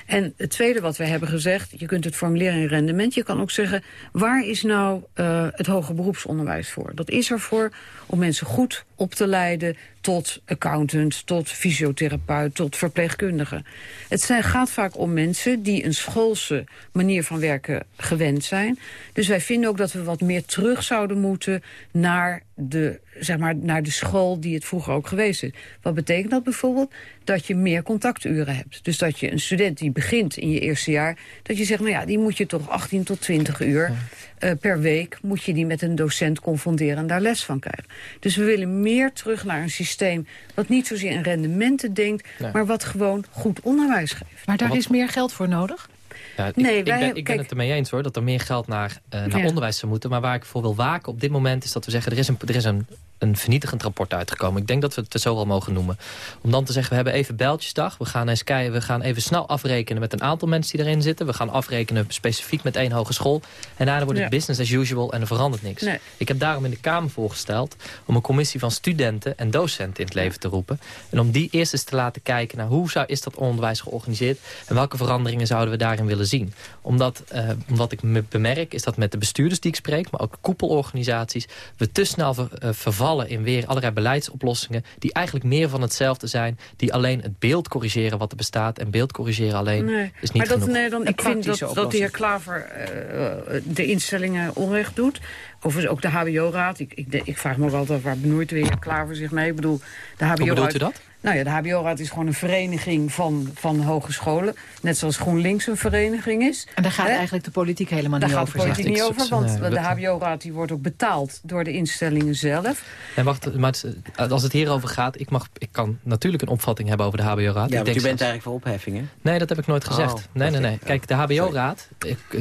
En het tweede wat we hebben gezegd... je kunt het formuleren in rendement. Je kan ook zeggen, waar is nou uh, het hoger beroepsonderwijs voor? Dat is er voor om mensen goed op te leiden tot accountant, tot fysiotherapeut, tot verpleegkundige. Het gaat vaak om mensen die een schoolse manier van werken gewend zijn. Dus wij vinden ook dat we wat meer terug zouden moeten naar de, zeg maar, naar de school die het vroeger ook geweest is. Wat betekent dat bijvoorbeeld? Dat je meer contacturen hebt. Dus dat je een student die begint in je eerste jaar... dat je zegt, nou ja, die moet je toch 18 tot 20 uur uh, per week... moet je die met een docent confronteren en daar les van krijgen. Dus we willen meer terug naar een systeem... wat niet zozeer in rendementen denkt... Nee. maar wat gewoon goed onderwijs geeft. Maar daar is meer geld voor nodig? Ja, ik, Nee, ik, ben, ik ben kijk- het ermee eens hoor, dat er meer geld naar, uh, naar Ja. onderwijs zou moeten. Maar waar ik voor wil waken op dit moment is dat we zeggen... er is een, er is een, een vernietigend rapport uitgekomen. Ik denk dat we het zo wel mogen noemen. Om dan te zeggen, we hebben even bijltjesdag. We gaan eens kijken, we gaan even snel afrekenen met een aantal mensen die erin zitten. We gaan afrekenen specifiek met één hogeschool. En daarna wordt het Ja. business as usual en er verandert niks. Nee. Ik heb daarom in de Kamer voorgesteld om een commissie van studenten en docenten in het leven te roepen. En om die eerst eens te laten kijken naar hoe zou, is dat onderwijs georganiseerd en welke veranderingen zouden we daarin willen zien. Omdat, eh, omdat ik me bemerk is dat met de bestuurders die ik spreek, maar ook koepelorganisaties, we te snel ver- eh, vervallen in weer allerlei beleidsoplossingen die eigenlijk meer van hetzelfde zijn, die alleen het beeld corrigeren wat er bestaat en beeld corrigeren alleen Nee, is niet maar dat, genoeg. nee, dan, ik vind dat, dat de heer. Klaver eh, de instellingen onrecht doet. Overigens ook de HBO-raad. Ik, ik, ik vraag me wel af waar benoeit de heer Klaver zich mee. Ik bedoel, de HBO-raad... Hoe bedoelt u dat? Nou ja, de HBO-raad is gewoon een vereniging van, van hogescholen. Net zoals GroenLinks een vereniging is. En daar gaat eigenlijk de politiek helemaal Daar niet gaat de over. politiek niet over, want Nee, de HBO-raad die wordt ook betaald door de instellingen zelf. En wacht, maar het- als het hierover gaat, ik, mag, ik kan natuurlijk een opvatting hebben over de HBO-raad. Ja, Ik want denk u bent zelfs- eigenlijk voor opheffingen. Nee, dat heb ik nooit gezegd. Oh, nee, nee, nee. Kijk, de HBO-raad,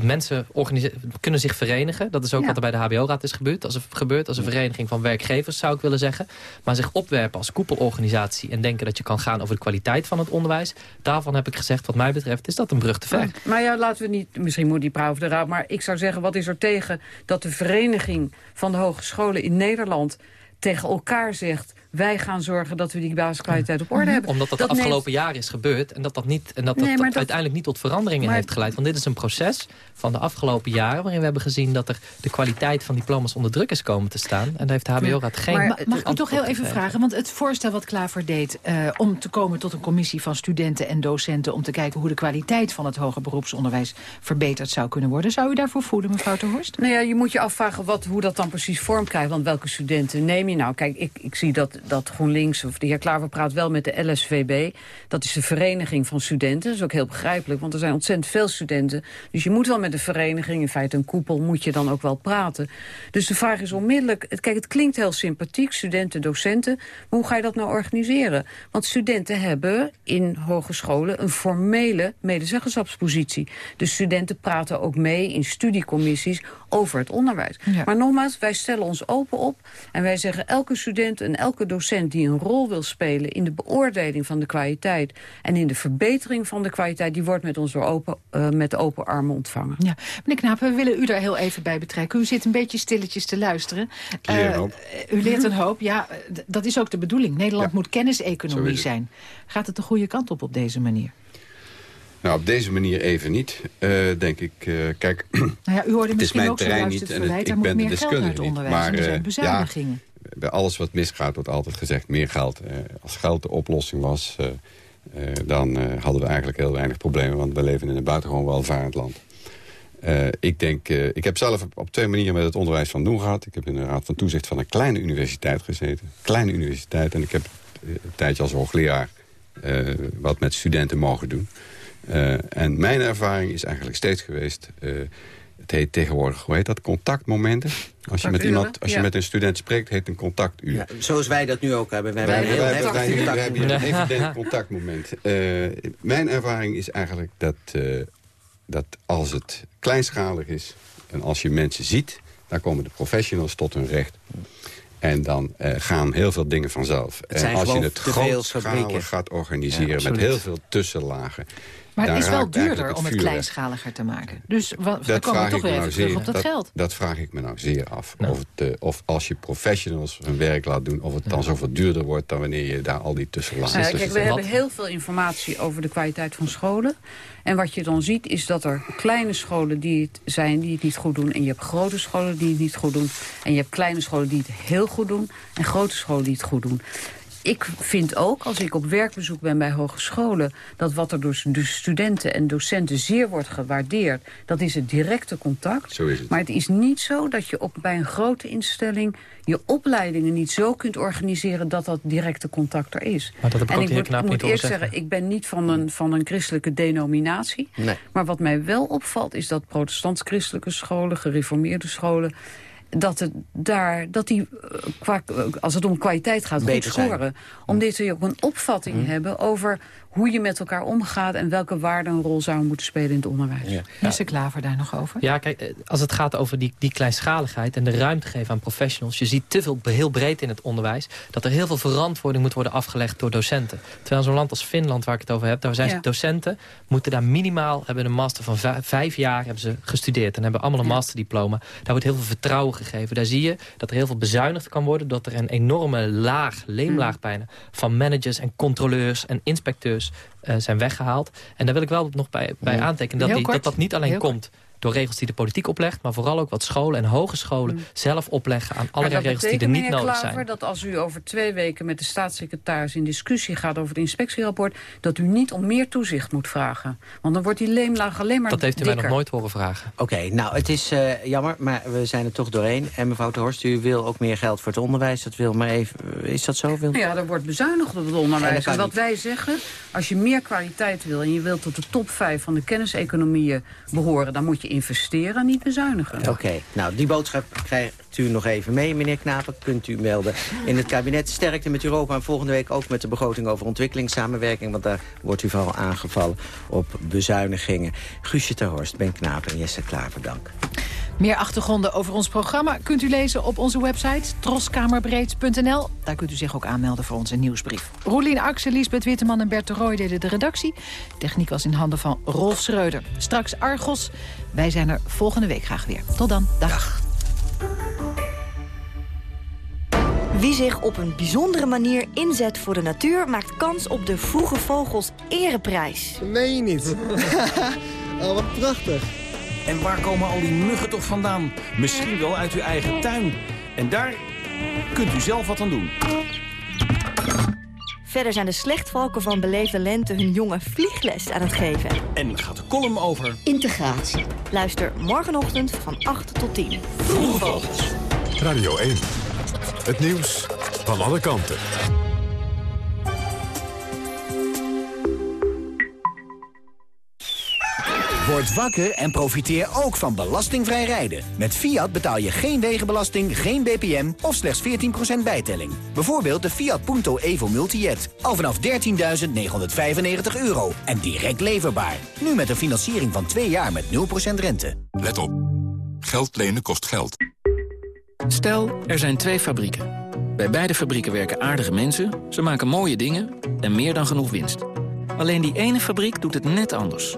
mensen kunnen zich verenigen. Dat is ook Ja. wat er bij de HBO-raad is gebeurd. Als, er gebeurt als een vereniging van werkgevers, zou ik willen zeggen. Maar zich opwerpen als koepelorganisatie en denken dat je kan gaan over de kwaliteit van het onderwijs. Daarvan heb ik gezegd, wat mij betreft, is dat een brug te ver. Maar ja, laten we niet, misschien moet die praten over de raad... maar ik zou zeggen, wat is er tegen dat de vereniging van de hogescholen in Nederland... tegen elkaar zegt, wij gaan zorgen dat we die basiskwaliteit op orde hebben. Omdat dat, Dat de neemt- afgelopen jaren is gebeurd. En dat dat, niet, en dat, dat, Nee, maar dat dat- uiteindelijk niet tot veranderingen Maar- heeft geleid. Want dit is een proces van de afgelopen jaren... waarin we hebben gezien dat er de kwaliteit van diploma's onder druk is komen te staan. En daar heeft de HBO-raad geen Maar mag ik u toch heel even vragen? Want het voorstel wat Klaver deed eh, om te komen tot een commissie van studenten en docenten... om te kijken hoe de kwaliteit van het hoger beroepsonderwijs verbeterd zou kunnen worden. Zou u daarvoor voelen, mevrouw de Horst? Nou ja, je moet je afvragen wat, hoe dat dan precies vorm krijgt. Want welke studenten neem je nou? Kijk, ik, ik zie dat dat GroenLinks, of de heer Klaver praat wel met de LSVB. Dat is de vereniging van studenten. Dat is ook heel begrijpelijk, want er zijn ontzettend veel studenten. Dus je moet wel met de vereniging, in feite een koepel, moet je dan ook wel praten. Dus de vraag is onmiddellijk, kijk het klinkt heel sympathiek, studenten, docenten. Maar hoe ga je dat nou organiseren? Want studenten hebben in hogescholen een formele medezeggenschapspositie. Dus studenten praten ook mee in studiecommissies over het onderwijs. Maar nogmaals, wij stellen ons open op en wij zeggen elke student en elke docent die een rol wil spelen in de beoordeling van de kwaliteit en in de verbetering van de kwaliteit, die wordt met ons door open, uh, met open armen ontvangen. Ja. Meneer Knaap, we willen u daar heel even bij betrekken. U zit een beetje stilletjes te luisteren. Uh, u leert een hoop, ja, dat is ook de bedoeling. Nederland ja. moet kenniseconomie zijn. Gaat het de goede kant op op deze manier? Nou, op deze manier even niet, uh, denk ik. Uh, kijk, nou ja, u hoorde het is mijn terrein niet en het, ik ben de deskundige niet. Maar uh, bezuinigingen. Ja, bij alles wat misgaat wordt altijd gezegd meer geld. als geld de oplossing was, dan hadden we eigenlijk heel weinig problemen. Want we leven in een buitengewoon welvarend land. ik denk, ik heb zelf op, twee manieren met het onderwijs van doen gehad. Ik heb in de raad van toezicht van een kleine universiteit gezeten. Kleine universiteit. En ik heb een tijdje als hoogleraar wat met studenten mogen doen. En mijn ervaring is eigenlijk steeds geweest... Heet tegenwoordig, hoe heet dat, contactmomenten. Als je met iemand, als je ja. met een student spreekt, heet een contactuur. Ja, zoals wij dat nu ook hebben. Wij, wij, hebben wij, heel wij, hebben een evident contactmoment. Uh, (laughs) mijn ervaring is eigenlijk dat, dat als het kleinschalig is... en als je mensen ziet, dan komen de professionals tot hun recht. En dan uh, gaan heel veel dingen vanzelf. En als je het grootschalig gaat organiseren ja, met heel veel tussenlagen... Maar het is wel duurder om het kleinschaliger te maken. Dus wat, dan komen we toch weer even nou terug zeer, op dat, dat, geld. Dat vraag ik me nou zeer af. Nou. Of, het, uh, of als je professionals hun werk laat doen... of het dan zoveel duurder wordt dan wanneer je daar al die tussenlagen... Nou ja, kijk, we hebben heel veel informatie over de kwaliteit van scholen. En wat je dan ziet is dat er kleine scholen die het zijn die het niet goed doen. En je hebt grote scholen die het niet goed doen. En je hebt kleine scholen die het heel goed doen. En grote scholen die het goed doen ik vind ook, als ik op werkbezoek ben bij hogescholen... dat wat er door de studenten en docenten zeer wordt gewaardeerd... dat is het directe contact. Zo is het. Maar het is niet zo dat je op, bij een grote instelling... je opleidingen niet zo kunt organiseren dat dat directe contact er is. Maar dat heb ik en ook ik moet, knap moet niet eerst zeggen. zeggen, ik ben niet van een, van een christelijke denominatie. Nee. Maar wat mij wel opvalt is dat protestants-christelijke scholen... gereformeerde scholen dat, het daar, dat die, qua, als het om kwaliteit gaat, Beter goed scoren. zijn. Omdat ze ook een opvatting Mm. hebben over hoe je met elkaar omgaat... en welke waarden een rol zouden moeten spelen in het onderwijs. Ja. Minister Klaver daar nog over? Ja, kijk, eh, als het gaat over die, die kleinschaligheid en de ruimte geven aan professionals... je ziet te veel, heel breed in het onderwijs... dat er heel veel verantwoording moet worden afgelegd door docenten. Terwijl zo'n land als Finland, waar ik het over heb... daar zijn Ja. docenten, moeten daar minimaal... hebben een master van vijf, vijf jaar hebben ze gestudeerd... en hebben allemaal een Ja. masterdiploma. Daar wordt heel veel vertrouwen gegeven. Daar zie je dat er heel veel bezuinigd kan worden... dat er een enorme laag, leemlaag bijna... van managers en controleurs en inspecteurs eh, zijn weggehaald. En daar wil ik wel nog bij, bij aantekenen... Dat, die, dat dat niet alleen Heel komt door regels die de politiek oplegt... maar vooral ook wat scholen en hogescholen zelf opleggen... aan allerlei regels die er niet nodig Klaver, zijn. dat als u over twee weken met de staatssecretaris in discussie gaat over het inspectierapport, dat u niet om meer toezicht moet vragen. Want dan wordt die leemlaag alleen maar Dat heeft u mij nog dikker. nooit horen vragen. Oké, nou, het is eh, jammer, maar we zijn er toch doorheen. En mevrouw de Horst, u wil ook meer geld voor het onderwijs. Dat wil maar even... Is dat zo? Wil... Nou ja, er wordt bezuinigd op het onderwijs. En wat niet. wij zeggen, als je meer kwaliteit wil... en je wilt tot de top 5 van de kenniseconomieën behoren... dan moet je investeren, niet bezuinigen. Oké, nou, die boodschap krijgt u nog even mee, meneer Knapen. Kunt u melden in het kabinet. Sterkte met Europa en volgende week ook met de begroting over ontwikkelingssamenwerking. Want daar wordt u vooral aangevallen op bezuinigingen. Guusje ter Horst, Ben Knapen en Jesse Klaver, dank. Meer achtergronden over ons programma kunt u lezen op onze website troskamerbreed.nl. Daar kunt u zich ook aanmelden voor onze nieuwsbrief. Roelien Axel, Lisbeth Witteman en Bert de Rooij deden de redactie. Techniek was in handen van Rolf Schreuder. Straks Argos. Wij zijn er volgende week graag weer. Tot dan. Dag. Wie zich op een bijzondere manier inzet voor de natuur... maakt kans op de Vroege Vogels Ereprijs. Nee, niet. (laughs) oh, wat prachtig. En waar komen al die muggen toch vandaan? Misschien wel uit uw eigen tuin. En daar kunt u zelf wat aan doen. Verder zijn de slechtvalken van Beleefde Lente hun jonge vliegles aan het geven. En gaat de column over... Integratie. Luister morgenochtend van 8 tot 10. Vroege vogels. Radio 1. Het nieuws van alle kanten. Word wakker en profiteer ook van belastingvrij rijden. Met Fiat betaal je geen wegenbelasting, geen BPM of slechts 14% bijtelling. Bijvoorbeeld de Fiat Punto Evo Multijet. Al vanaf 13.995 euro en direct leverbaar. Nu met een financiering van 2 jaar met 0% rente. Let op. Geld lenen kost geld. Stel, er zijn twee fabrieken. Bij beide fabrieken werken aardige mensen, ze maken mooie dingen en meer dan genoeg winst. Alleen die ene fabriek doet het net anders.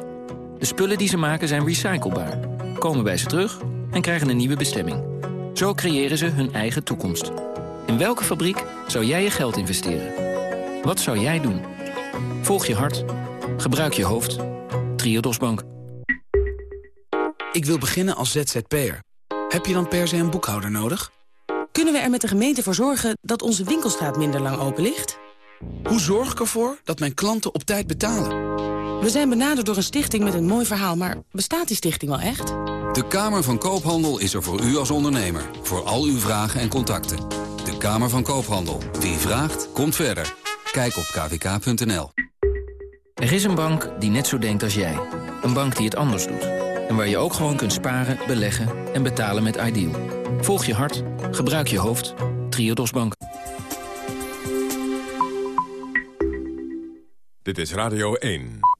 De spullen die ze maken zijn recyclebaar, komen bij ze terug en krijgen een nieuwe bestemming. Zo creëren ze hun eigen toekomst. In welke fabriek zou jij je geld investeren? Wat zou jij doen? Volg je hart. Gebruik je hoofd. Triodos Bank. Ik wil beginnen als ZZP'er. Heb je dan per se een boekhouder nodig? Kunnen we er met de gemeente voor zorgen dat onze winkelstraat minder lang open ligt? Hoe zorg ik ervoor dat mijn klanten op tijd betalen? We zijn benaderd door een stichting met een mooi verhaal, maar bestaat die stichting wel echt? De Kamer van Koophandel is er voor u als ondernemer. Voor al uw vragen en contacten. De Kamer van Koophandel. Wie vraagt, komt verder. Kijk op kvk.nl. Er is een bank die net zo denkt als jij. Een bank die het anders doet. En waar je ook gewoon kunt sparen, beleggen en betalen met Ideal. Volg je hart, gebruik je hoofd. Triodos Bank. Dit is Radio 1.